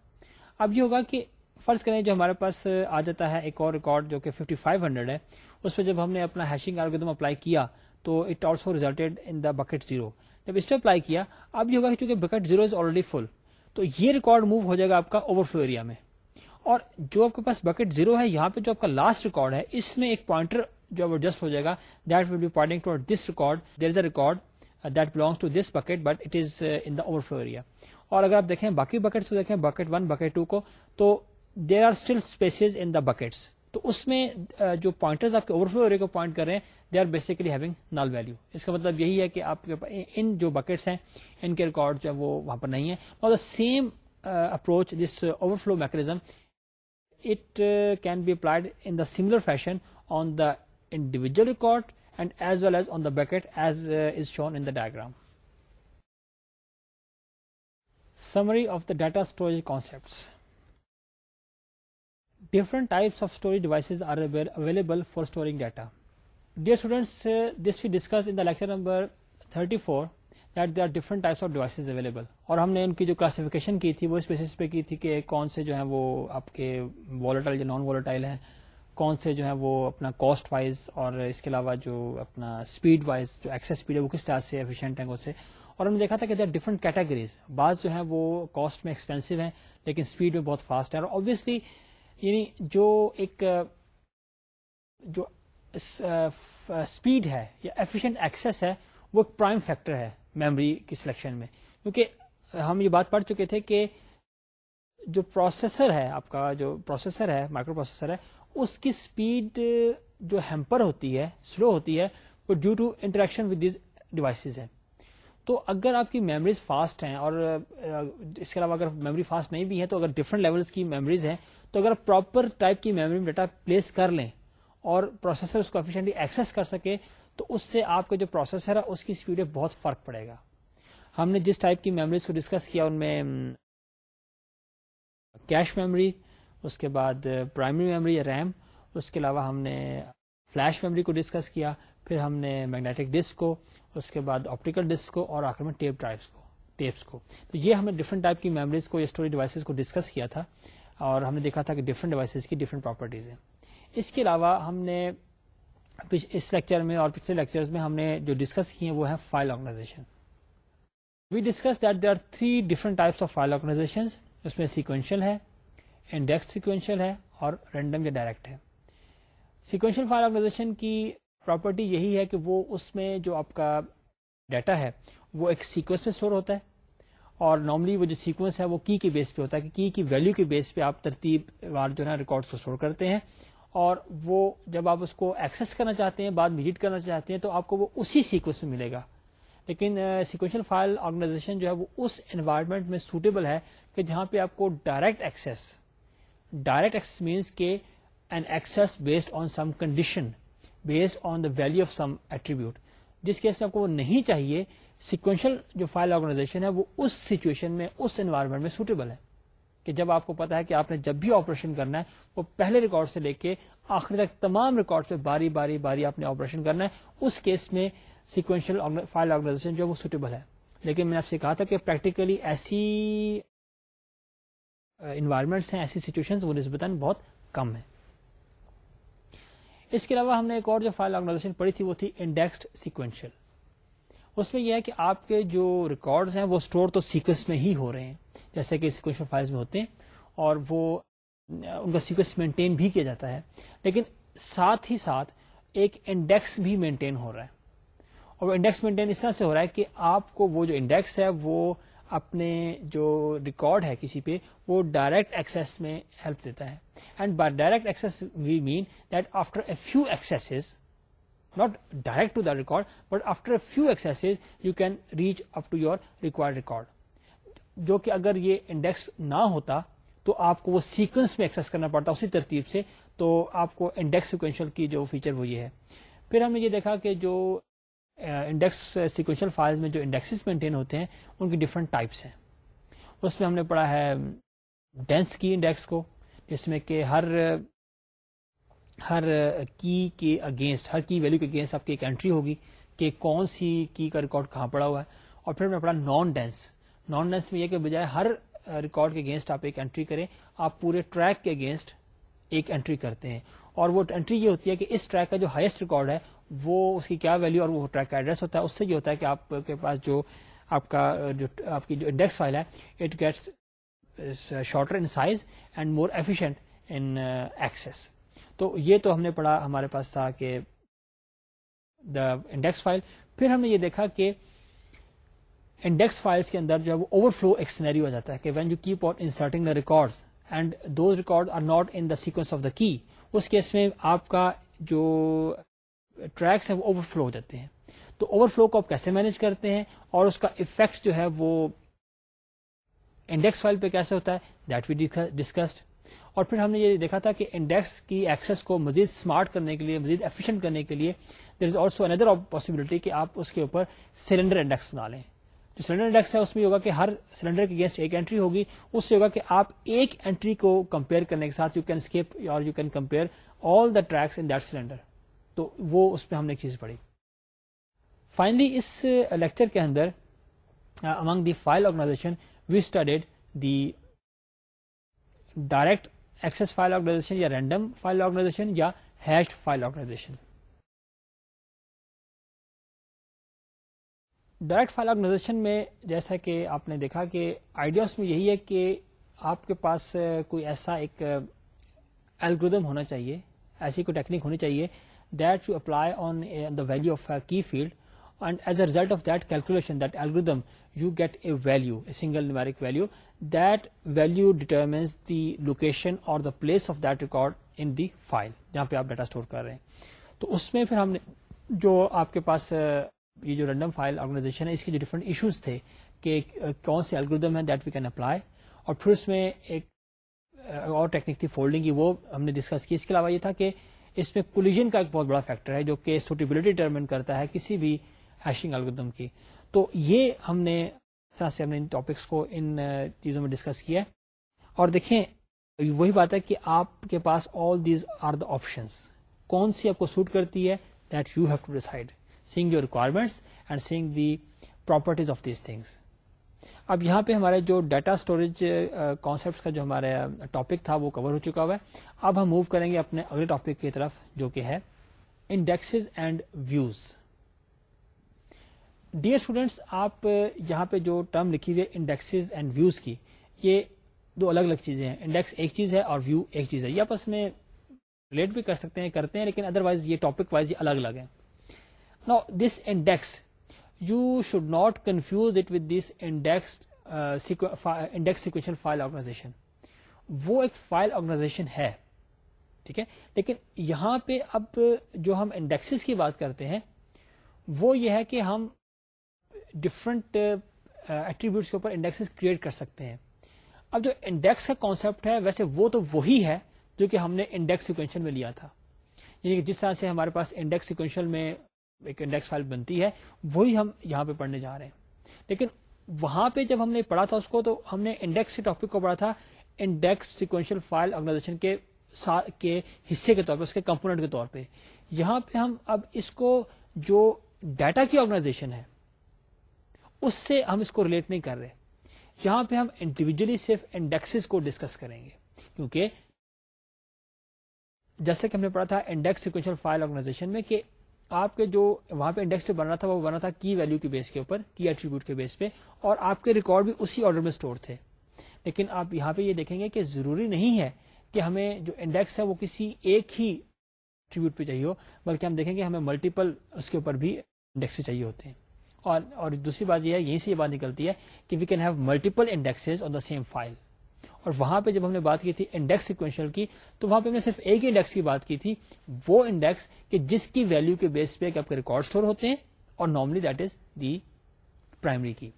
اب یہ ہوگا کہ فرض کریں جو ہمارے پاس آ جاتا ہے ایک اور ریکارڈ جو کہ ففٹی فائیو ہنڈریڈ ہے اس پہ جب ہم نے اپنا ہیشنگ آر اپلائی کیا تو it also resulted in the bucket zero جب اس پہ اپلائی کیا اب یہ ہوگا کہ چونکہ bucket zero is already full تو یہ ریکارڈ موو ہو جائے گا آپ کا اوور فلو ایریا میں اور جو آپ کے پاس بکٹ زیرو ہے یہاں پہ جو آپ کا لاسٹ ریکارڈ ہے اس میں ایک پوائنٹر جو ایڈجسٹ ہو جائے گا that will be pointing to this record record there is a that belongs to this bucket but it is in overflow area اور اگر آپ دیکھیں باقی بکٹس کو دیکھیں بکٹ ون بکٹ ٹو کو تو there are still spaces in the buckets تو اس میں uh, جو آپ کے اوور فلو ایریا کو پوائنٹ کر رہے ہیں they are having null value اس کا مطلب یہی ہے کہ آپ کے ان جو بکٹس ہیں ان کے ریکارڈ جو ہے وہاں پر نہیں ہے اور same approach this overflow mechanism it uh, can be applied in the similar fashion on the individual record and as well as on the bucket, as uh, is shown in the diagram. Summary of the data storage concepts. Different types of storage devices are available for storing data. Dear students, uh, this we discussed in the lecture number 34. That they are different types of devices available اور ہم نے ان کی جو classification کی تھی وہ اس basis پہ کی تھی کہ کون سے جو ہیں وہ آپ کے والٹائل یا نان والٹائل ہیں کون سے جو ہیں وہ اپنا کاسٹ وائز اور اس کے علاوہ جو اپنا اسپیڈ وائز جو ایکسس اسپیڈ ہے وہ کس لحاظ سے ایفیشینٹ ہیں اس سے اور ہم نے دیکھا تھا کہ دے آر ڈفرینٹ کیٹیگریز بعض جو ہیں وہ کاسٹ میں ایکسپینسو ہیں لیکن اسپیڈ میں بہت فاسٹ ہے اور آبویسلی یعنی جو ایک جو اسپیڈ ہے یا ایفیشینٹ ایکسس ہے وہ ایک پرائم فیکٹر ہے میموری کی سلیکشن میں کیونکہ ہم یہ بات پڑھ چکے تھے کہ جو پروسیسر ہے آپ کا جو پروسیسر ہے مائکرو پروسیسر ہے اس کی اسپیڈ جو ہیمپر ہوتی ہے سلو ہوتی ہے وہ due to interaction with these devices ہے تو اگر آپ کی میموریز فاسٹ ہیں اور اس کے علاوہ اگر میموری فاسٹ نہیں بھی ہے تو اگر ڈفرنٹ لیولس کی میموریز ہیں تو اگر پراپر ٹائپ کی میموری میں ڈیٹا پلیس کر لیں اور پروسیسر اس کو افیشئنٹلی ایکسیس کر سکے تو اس سے آپ کا جو پروسیسر ہے اس کی اسپیڈ میں بہت فرق پڑے گا ہم نے جس ٹائپ کی میموریز کو ڈسکس کیا ان میں کیش میموری اس کے بعد پرائمری میموری یا ریم اس کے علاوہ ہم نے فلیش میموری کو ڈسکس کیا پھر ہم نے میگنیٹک ڈسک کو اس کے بعد آپٹیکل ڈسک کو اور آخر میں ٹیپ ڈرائیوس کو ٹیپس کو تو یہ ہم نے ڈفرنٹ ٹائپ کی میموریز کو اسٹوریج ڈیوائسز کو ڈسکس کیا تھا اور ہم نے دیکھا تھا کہ ڈفرنٹ ڈیوائسز کی ڈفرنٹ پراپرٹیز ہیں اس کے علاوہ ہم نے اس لیکچر میں اور پچھلے لیکچرز میں ہم نے جو ڈسکس کیے وہ ہیں file organisation we discuss that they are three different types of file organisation اس میں سیکوینشل ہے انڈیکس سیکوینشل ہے اور رینڈم یا ڈائریکٹ ہے سیکوینشل فائل آرگنائزیشن کی پراپرٹی یہی ہے کہ وہ اس میں جو آپ کا ڈیٹا ہے وہ ایک سیکوینس میں اسٹور ہوتا ہے اور نارملی وہ جو سیکوینس ہے وہ کی کے بیس پہ ہوتا ہے کہ کی کی ویلو کے بیس پہ آپ ترتیب وار جو ہے کو اسٹور کرتے ہیں اور وہ جب آپ اس کو ایکسس کرنا چاہتے ہیں بعد میں ہیٹ کرنا چاہتے ہیں تو آپ کو وہ اسی سیکوینس میں ملے گا لیکن سیکوینشل فائل آرگنائزیشن جو ہے وہ اس انوائرمنٹ میں سوٹیبل ہے کہ جہاں پہ آپ کو ڈائریکٹ ایکسس ڈائریکٹ مینس کے این x based on some condition based on the value of some attribute جس کیس میں آپ کو وہ نہیں چاہیے سیکوینشل جو فائل آرگنائزیشن ہے وہ اس سچویشن میں اس انوائرمنٹ میں سوٹیبل ہے کہ جب آپ کو پتا ہے کہ آپ نے جب بھی آپریشن کرنا ہے وہ پہلے ریکارڈ سے لے کے آخر تک تمام ریکارڈ پہ باری باری باری آپ نے آپریشن کرنا ہے اس کیس میں سیکوینشل فائل آرگنائزیشن جو وہ سوٹیبل ہے لیکن میں نے آپ سے کہا تھا کہ پریکٹیکلی ایسی انوائرمنٹس ہیں ایسی سچویشن وہ نسبتاً بہت کم ہے اس کے علاوہ ہم نے ایک اور جو فائل آرگنائزیشن پڑھی تھی وہ تھی انڈیکسڈ سیکوینشل اس میں یہ ہے کہ آپ کے جو ریکارڈز ہیں وہ اسٹور تو سیکوینس میں ہی ہو رہے ہیں جیسے کہ سیکوینس میں میں ہوتے ہیں اور وہ ان کا سیکوینس مینٹین بھی کیا جاتا ہے لیکن ساتھ ہی ساتھ ایک انڈیکس بھی مینٹین ہو رہا ہے اور وہ انڈیکس مینٹین اس طرح سے ہو رہا ہے کہ آپ کو وہ جو انڈیکس ہے وہ اپنے جو ریکارڈ ہے کسی پہ وہ ڈائریکٹ ایکسس میں ہیلپ دیتا ہے and by direct access we mean that after a few accesses not direct to after but after few you you can reach up to required record جو کہ اگر یہ انڈیکس نہ ہوتا تو آپ کو وہ سیکوینس میں ایکسس کرنا پڑتا اسی ترتیب سے تو آپ کو انڈیکس سیکوینشل کی جو فیچر وہ یہ ہے پھر ہم نے یہ دیکھا کہ جو انڈیکس سیکوینشل فائلز میں جو انڈیکسز مینٹین ہوتے ہیں ان کی ڈفرنٹ ٹائپس ہیں اس میں ہم نے پڑھا ہے ڈینس کی انڈیکس کو جس میں کہ ہر ہر کی کے اگینسٹ ہر کی ویلو کے اگینسٹ آپ کی ایک اینٹری ہوگی کہ کون سی کی کا ریکارڈ کہاں پڑا ہوا ہے اور پھر میں پڑا نان ڈینس نان ڈینس میں یہ کہ بجائے ہر ریکارڈ کے اگینسٹ آپ ایک اینٹری کریں آپ پورے ٹریک کے اگینسٹ ایک اینٹری کرتے ہیں اور وہ اینٹری یہ ہوتی ہے کہ اس ٹریک کا جو ہائیسٹ ریکارڈ ہے وہ اس کی کیا ویلو اور وہ ٹریک کا ایڈریس ہوتا ہے اس سے یہ ہوتا ہے کہ آپ کے پاس جو آپ کا جو آپ کی جو انڈیکس فائل ہے it gets shorter in size and more efficient in access تو یہ تو ہم نے پڑھا ہمارے پاس تھا کہ دا انڈیکس فائل پھر ہم نے یہ دیکھا کہ انڈیکس فائلس کے اندر جو ہے وہ اوور فلو ایک سینری ہو جاتا ہے کہ when you keep on inserting the record and those record are not in sequence of the key us case میں آپ کا جو ٹریکس ہیں وہ اوور فلو ہو جاتے ہیں تو اوور فلو کو آپ کیسے مینج کرتے ہیں اور اس کا افیکٹ جو ہے وہ انڈیکس فائل پہ کیسے ہوتا ہے دیٹ وی ڈسکسڈ اور پھر ہم نے یہ دیکھا تھا کہ انڈیکس کی ایکسس کو مزید اسمارٹ کرنے کے لیے مزید ایفیشینٹ کرنے کے لیے دیر از آلسو اندر پاسبلٹی کہ آپ اس کے اوپر سلینڈر انڈیکس بنا لیں جو انڈیکس ہے اس میں ہوگا کہ ہر سلینڈر کے گیسٹ ایک انٹری ہوگی اس سے ہوگا کہ آپ ایک انٹری کو کمپیئر کرنے کے ساتھ you can skip or you can compare all the tracks in that cylinder تو وہ اس پہ ہم نے ایک چیز پڑھی فائنلی اس لیکچر کے اندر among the file organization we studied the direct access file organization یا رینڈم فائل آرگنائزیشن یا hashed file organization direct file organization میں جیسا کہ آپ نے دیکھا کہ آئیڈیاز میں یہی ہے کہ آپ کے پاس کوئی ایسا ایک الگریدم ہونا چاہیے ایسی کوئی ٹیکنیک ہونی چاہیے that you apply on the value of key field and as a result of that calculation that algorithm you get a value a single numeric value that value the location اور the place of that record in the file جہاں پہ آپ data store کر رہے ہیں تو اس میں پھر ہم نے جو آپ کے پاس یہ جو رینڈم فائل آرگنائزیشن ہے اس کے جو ڈفرنٹ ایشوز تھے کہ کون سے سی الگ دیٹ وی کین اپلائی اور پھر اس میں ایک اور ٹیکنیک تھی فولڈنگ کی وہ ہم نے ڈسکس کی اس کے علاوہ یہ تھا کہ اس میں کولیجن کا ایک بہت بڑا فیکٹر ہے جو کہ سوٹیبلٹی ڈٹرمین کرتا ہے کسی بھی ہیشنگ کی تو یہ ہم نے طرح سے ہم نے ان ٹاپکس کو ان چیزوں میں ڈسکس کیا ہے اور دیکھیں وہی بات ہے کہ آپ کے پاس all these are the options کون سی آپ کو سوٹ کرتی ہے that you have to decide seeing your requirements and seeing the properties of these things اب یہاں پہ ہمارے جو ڈیٹا اسٹوریج کانسیپٹ کا جو ہمارا ٹاپک تھا وہ کور ہو چکا ہوا ہے اب ہم موو کریں گے اپنے اگلے ٹاپک کی طرف جو کہ ہے indexes and views dear students آپ یہاں پہ جو ٹرم لکھی ہوئی ہے انڈیکسز اینڈ ویوز کی یہ دو الگ الگ چیزیں ہیں انڈیکس ایک چیز ہے اور ویو ایک چیز ہے یہ آپس میں ریلیٹ بھی کر سکتے ہیں کرتے ہیں لیکن ادر یہ ٹاپک وائز الگ الگ ہیں نا this index you should not confuse it with this index index سیکویشن file organization وہ ایک فائل آرگنائزیشن ہے ٹھیک ہے لیکن یہاں پہ اب جو ہم انڈیکسز کی بات کرتے ہیں وہ یہ ہے کہ ہم ڈفرنٹ ایٹریبیوٹس uh, uh, کے اوپر انڈیکس کریٹ کر سکتے ہیں اب جو انڈیکس کا کانسیپٹ ہے ویسے وہ تو وہی ہے جو کہ ہم نے انڈیکس سیکوینشن میں لیا تھا یعنی کہ جس طرح سے ہمارے پاس انڈیکس سیکوینشل میں ایک انڈیکس فائل بنتی ہے وہی ہم یہاں پہ پڑھنے جا رہے ہیں لیکن وہاں پہ جب ہم نے پڑھا تھا اس کو تو ہم نے انڈیکس کے ٹاپک کو پڑھا تھا انڈیکس سیکوینشل فائل آرگنائزیشن کے حصے کے طور پہ اس کے کمپونیٹ کے طور پہ یہاں پہ ہم اب اس کو جو ڈیٹا کی آرگنائزیشن ہے اس سے ہم اس کو ریلیٹ نہیں کر رہے یہاں پہ ہم انڈیویجلی صرف انڈیکسز کو ڈسکس کریں گے کیونکہ جیسے کہ ہم نے پڑھا تھا انڈیکس سیکوینشل فائل آرگنائزیشن میں کہ آپ کے جو وہاں پہ انڈیکس جو رہا تھا وہ بنا تھا کی ویلو کے بیس کے اوپر کی ایٹریبیوٹ کے بیس پہ اور آپ کے ریکارڈ بھی اسی آرڈر میں اسٹور تھے لیکن آپ یہاں پہ یہ دیکھیں گے کہ ضروری نہیں ہے کہ ہمیں جو انڈیکس ہے وہ کسی ایک ہی ایٹریبیوٹ پہ چاہیے ہو بلکہ ہم دیکھیں گے ہمیں ملٹیپل اس کے اوپر بھی انڈیکس چاہیے ہوتے ہیں اور اور دوسری بات یہ ہے یہیں سے یہ بات نکلتی ہے کہ we can have multiple index on the same file اور وہاں پہ جب ہم نے بات کی تھی انڈیکس سیکوینشل کی تو وہاں پہ ہم نے صرف ایک انڈیکس کی بات کی تھی وہ انڈیکس کہ جس کی ویلو کے بیس پہ آپ کے ریکارڈ اسٹور ہوتے ہیں اور normally that is the primary key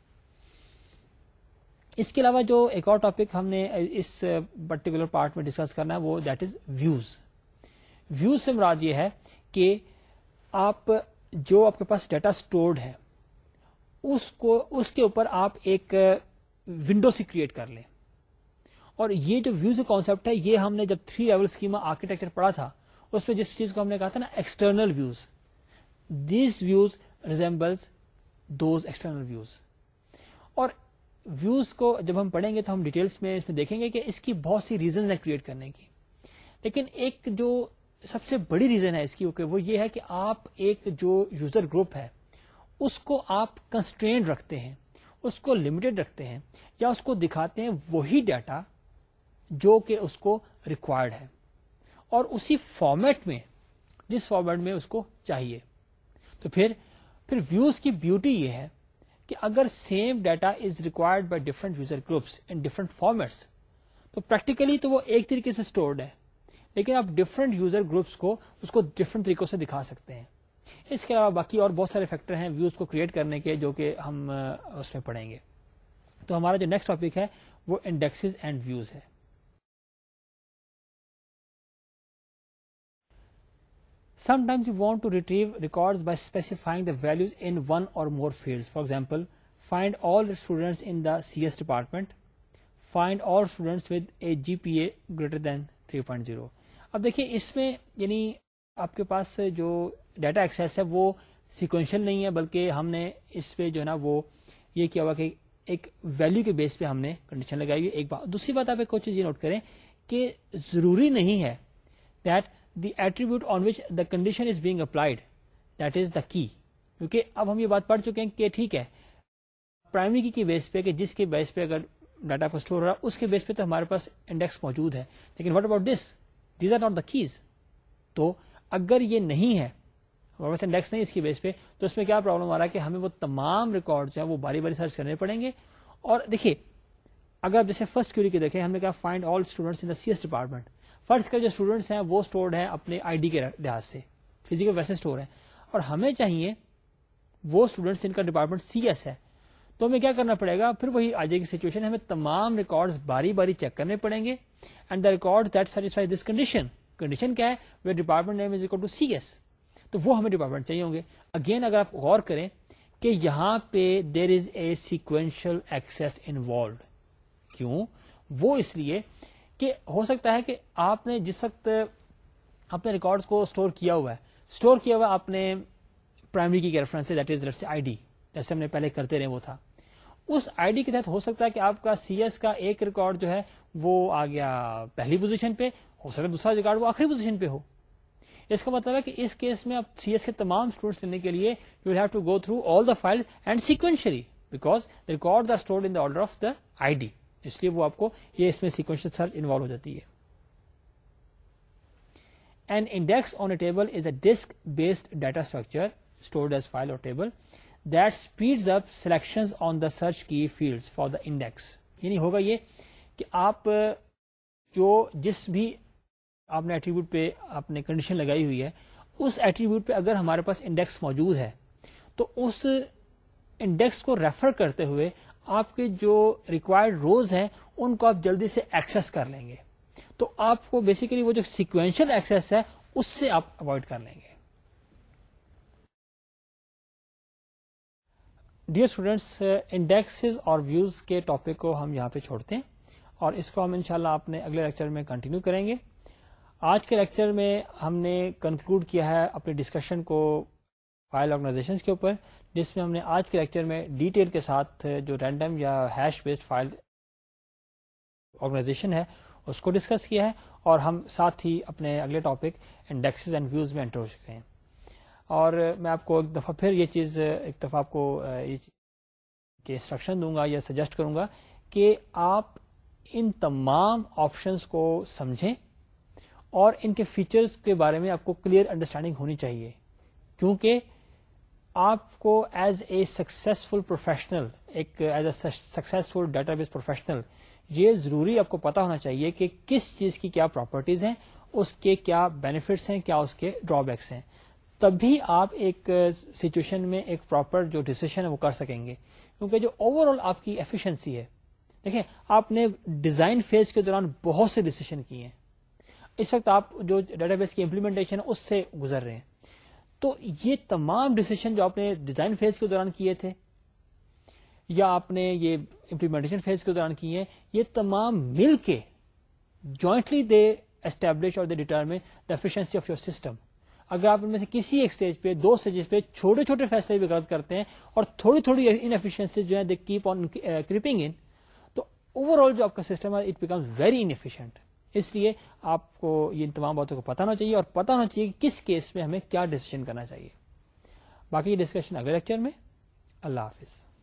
اس کے علاوہ جو ایک اور ٹاپک ہم نے اس پرٹیکولر پارٹ میں ڈسکس کرنا ہے وہ دیٹ از ویوز ویوز سے مراد یہ ہے کہ آپ جو آپ کے پاس ڈیٹا اسٹورڈ ہے اس کو اس کے اوپر آپ ایک ونڈو سی کریٹ کر لیں اور یہ جو ویوز کانسیپٹ ہے یہ ہم نے جب تھری لیول آرکیٹیکچر پڑھا تھا اس میں جس چیز کو ہم نے کہا تھا نا external views views these resembles those external views اور ویوز کو جب ہم پڑھیں گے تو ہم ڈیٹیلس میں اس میں دیکھیں گے کہ اس کی بہت سی ریزنز ہیں کریٹ کرنے کی لیکن ایک جو سب سے بڑی ریزن ہے اس کی وہ یہ ہے کہ آپ ایک جو یوزر گروپ ہے اس کو آپ کنسٹرینڈ رکھتے ہیں اس کو لمیٹڈ رکھتے ہیں یا اس کو دکھاتے ہیں وہی ڈیٹا جو کہ اس کو ریکوائرڈ ہے اور اسی فارمیٹ میں جس فارمیٹ میں اس کو چاہیے تو پھر پھر ویوز کی بیوٹی یہ ہے کہ اگر same data is required by different user groups in different formats تو پریکٹیکلی تو وہ ایک طریقے سے اسٹورڈ ہے لیکن آپ ڈفرنٹ یوزر گروپس کو اس کو ڈفرنٹ طریقوں سے دکھا سکتے ہیں اس کے علاوہ باقی اور بہت سارے فیکٹر ہیں ویوز کو کریٹ کرنے کے جو کہ ہم اس میں پڑھیں گے تو ہمارا جو نیکسٹ ٹاپک ہے وہ انڈیکسز اینڈ ویوز ہے some times you want to retrieve record by specifying the values in one or more field for example find all students department find all students with a G P A greater than three point zero اب دیکھیے اس میں یعنی آپ کے پاس جو data access ہے وہ sequential نہیں ہے بلکہ ہم نے اس پہ جو ہے نا وہ یہ کیا ہوا کہ ایک ویلو کے بیس پہ ہم نے کنڈیشن لگائی ہوئی ایک بات دوسری بات آپ ایک یہ نوٹ کریں کہ ضروری نہیں ہے that the attribute on which the condition is being applied that is the key کیونکہ اب ہم یہ بات پڑھ چکے ہیں کہ ٹھیک ہے پرائمری کی بیس پہ کہ جس کے بیس پہ اگر ڈاٹا کو اسٹور ہو رہا ہے اس کے بیس پہ تو ہمارے پاس انڈیکس موجود ہے لیکن what about this these are not the keys تو اگر یہ نہیں ہے انڈیکس نہیں اس کی بیس پہ تو اس میں کیا پرابلم آ رہا ہے کہ ہمیں وہ تمام ریکارڈ جو ہے وہ باری باری سرچ کرنے پڑیں گے اور دیکھیے اگر آپ جیسے فرسٹ کیوری کے دیکھیں ہم نے کہا find all students in C S department first کے جو اسٹوڈنٹس ہیں وہ اسٹورڈ ہے اپنے آئی ڈی کے لحاظ سے فزیکل ویسے اسٹور اور ہمیں چاہیے وہ اسٹوڈنٹس کا ڈپارٹمنٹ سی ایس ہے تو ہمیں کیا کرنا پڑے گا پھر وہی آج کی سچویشن ہمیں تمام ریکارڈ باری باری چیک کرنے پڑیں گے and the record that satisfy this condition condition کیا ہے department name is to C S تو وہ ہمیں ڈپارٹمنٹ چاہیے ہوں گے اگین اگر آپ غور کریں کہ یہاں پہ there is a sequential access involved کیوں وہ اس لیے کہ ہو سکتا ہے کہ آپ نے جس وقت اپنے ریکارڈ کو اسٹور کیا ہوا ہے اسٹور کیا ہوا آپ نے primary key reference that is I D جیسے ہم نے پہلے کرتے رہے وہ تھا اس آئی ڈی کے تحت ہو سکتا ہے کہ آپ کا سی ایس کا ایک ریکارڈ جو ہے وہ آ گیا پہلی پوزیشن پہ ہو سکتا ہے دوسرا ریکارڈ وہ آخری پوزیشن پہ ہو اس کا مطلب ہے کہ اس کیس میں آپ سی ایس کے تمام اسٹوڈنٹس لینے کے لیے you have to go through all the file and sequentially because record the stored in the order of the I D اس لیے وہ آپ کو یہ اس میں سیکوینشل سرچ انوالو ہو جاتی ہے An index on a table is a disk-based data structure stored as file or table that speeds up selections on the search key fields for the index. یعنی ہوگا یہ کہ آپ جو جس بھی آپ نے ایٹریبیوٹ پہ آپ نے کنڈیشن لگائی ہوئی ہے اس ایٹریبیوٹ پہ اگر ہمارے پاس انڈیکس موجود ہے تو اس انڈیکس کو ریفر کرتے ہوئے آپ کے جو ریکوائرڈ روز ہیں ان کو آپ جلدی سے ایکسس کر لیں گے تو آپ کو بیسیکلی وہ جو سیکوینشل ایکسس ہے اس سے آپ اوائڈ کر لیں گے ڈیئر اسٹوڈینٹس انڈیکس اور ویوز کے ٹاپک کو ہم یہاں پہ چھوڑتے ہیں اور اس کو ہم انشاءاللہ شاء آپ اپنے اگلے لیکچر میں کنٹینیو کریں گے آج کے لیکچر میں ہم نے کنکلوڈ کیا ہے اپنے ڈسکشن کو فائل آرگنائزیشن کے اوپر جس میں ہم نے آج کے لیکچر میں ڈیٹیل کے ساتھ جو رینڈم یا ہیش بیسڈ فائل آرگنائزیشن ہے اس کو ڈسکس کیا ہے اور ہم ساتھ ہی اپنے اگلے ٹاپک انڈیکسز اینڈ ویوز میں انٹر ہو چکے ہیں اور میں آپ کو ایک دفعہ پھر یہ چیز ایک دفعہ آپ کو یہ انسٹرکشن دوں گا یا سجیسٹ کروں گا کہ آپ ان تمام آپشنس کو سمجھیں اور ان کے فیچرز کے بارے میں آپ کو کلیئر انڈرسٹینڈنگ ہونی چاہیے کیونکہ آپ کو ایز اے سکسیسفل پروفیشنل ایک as a successful database professional یہ ضروری آپ کو پتا ہونا چاہیے کہ کس چیز کی کیا پراپرٹیز ہیں اس کے کیا بینیفٹس ہیں کیا اس کے ڈرا بیکس ہیں تبھی آپ ایک سچویشن میں ایک پراپر جو ڈسیشن ہے وہ کر سکیں گے کیونکہ جو اوور آل آپ کی ایفیشنسی ہے دیکھیں آپ نے ڈیزائن فیز کے دوران بہت سے ڈسیشن کیے ہیں اس وقت آپ جو ڈیٹا بیس کی امپلیمنٹیشن ہے اس سے گزر رہے ہیں تو یہ تمام ڈسیشن جو آپ نے ڈیزائن فیز کے دوران کیے تھے یا آپ نے یہ امپلیمنٹیشن فیز کے دوران کیے ہیں یہ تمام مل کے جوائنٹلی دے اسٹیبلش اور they determine the efficiency of your system اگر آپ ان میں سے کسی ایک اسٹیج پہ دو اسٹیج پہ چھوٹے چھوٹے فیصلے بھی غلط کرتے ہیں اور تھوڑی تھوڑی انفیشینسی جو ہے دے کیپ آن کریپنگ ان تو اوور آل جو آپ کا سسٹم ہے اٹ بیکم ویری انفیشینٹ اس لیے آپ کو یہ ان تمام باتوں کو پتا ہونا چاہیے اور پتا ہونا چاہیے کہ کس کیس میں ہمیں کیا ڈسیشن کرنا چاہیے باقی یہ ڈسکشن اگلے لیکچر میں اللہ حافظ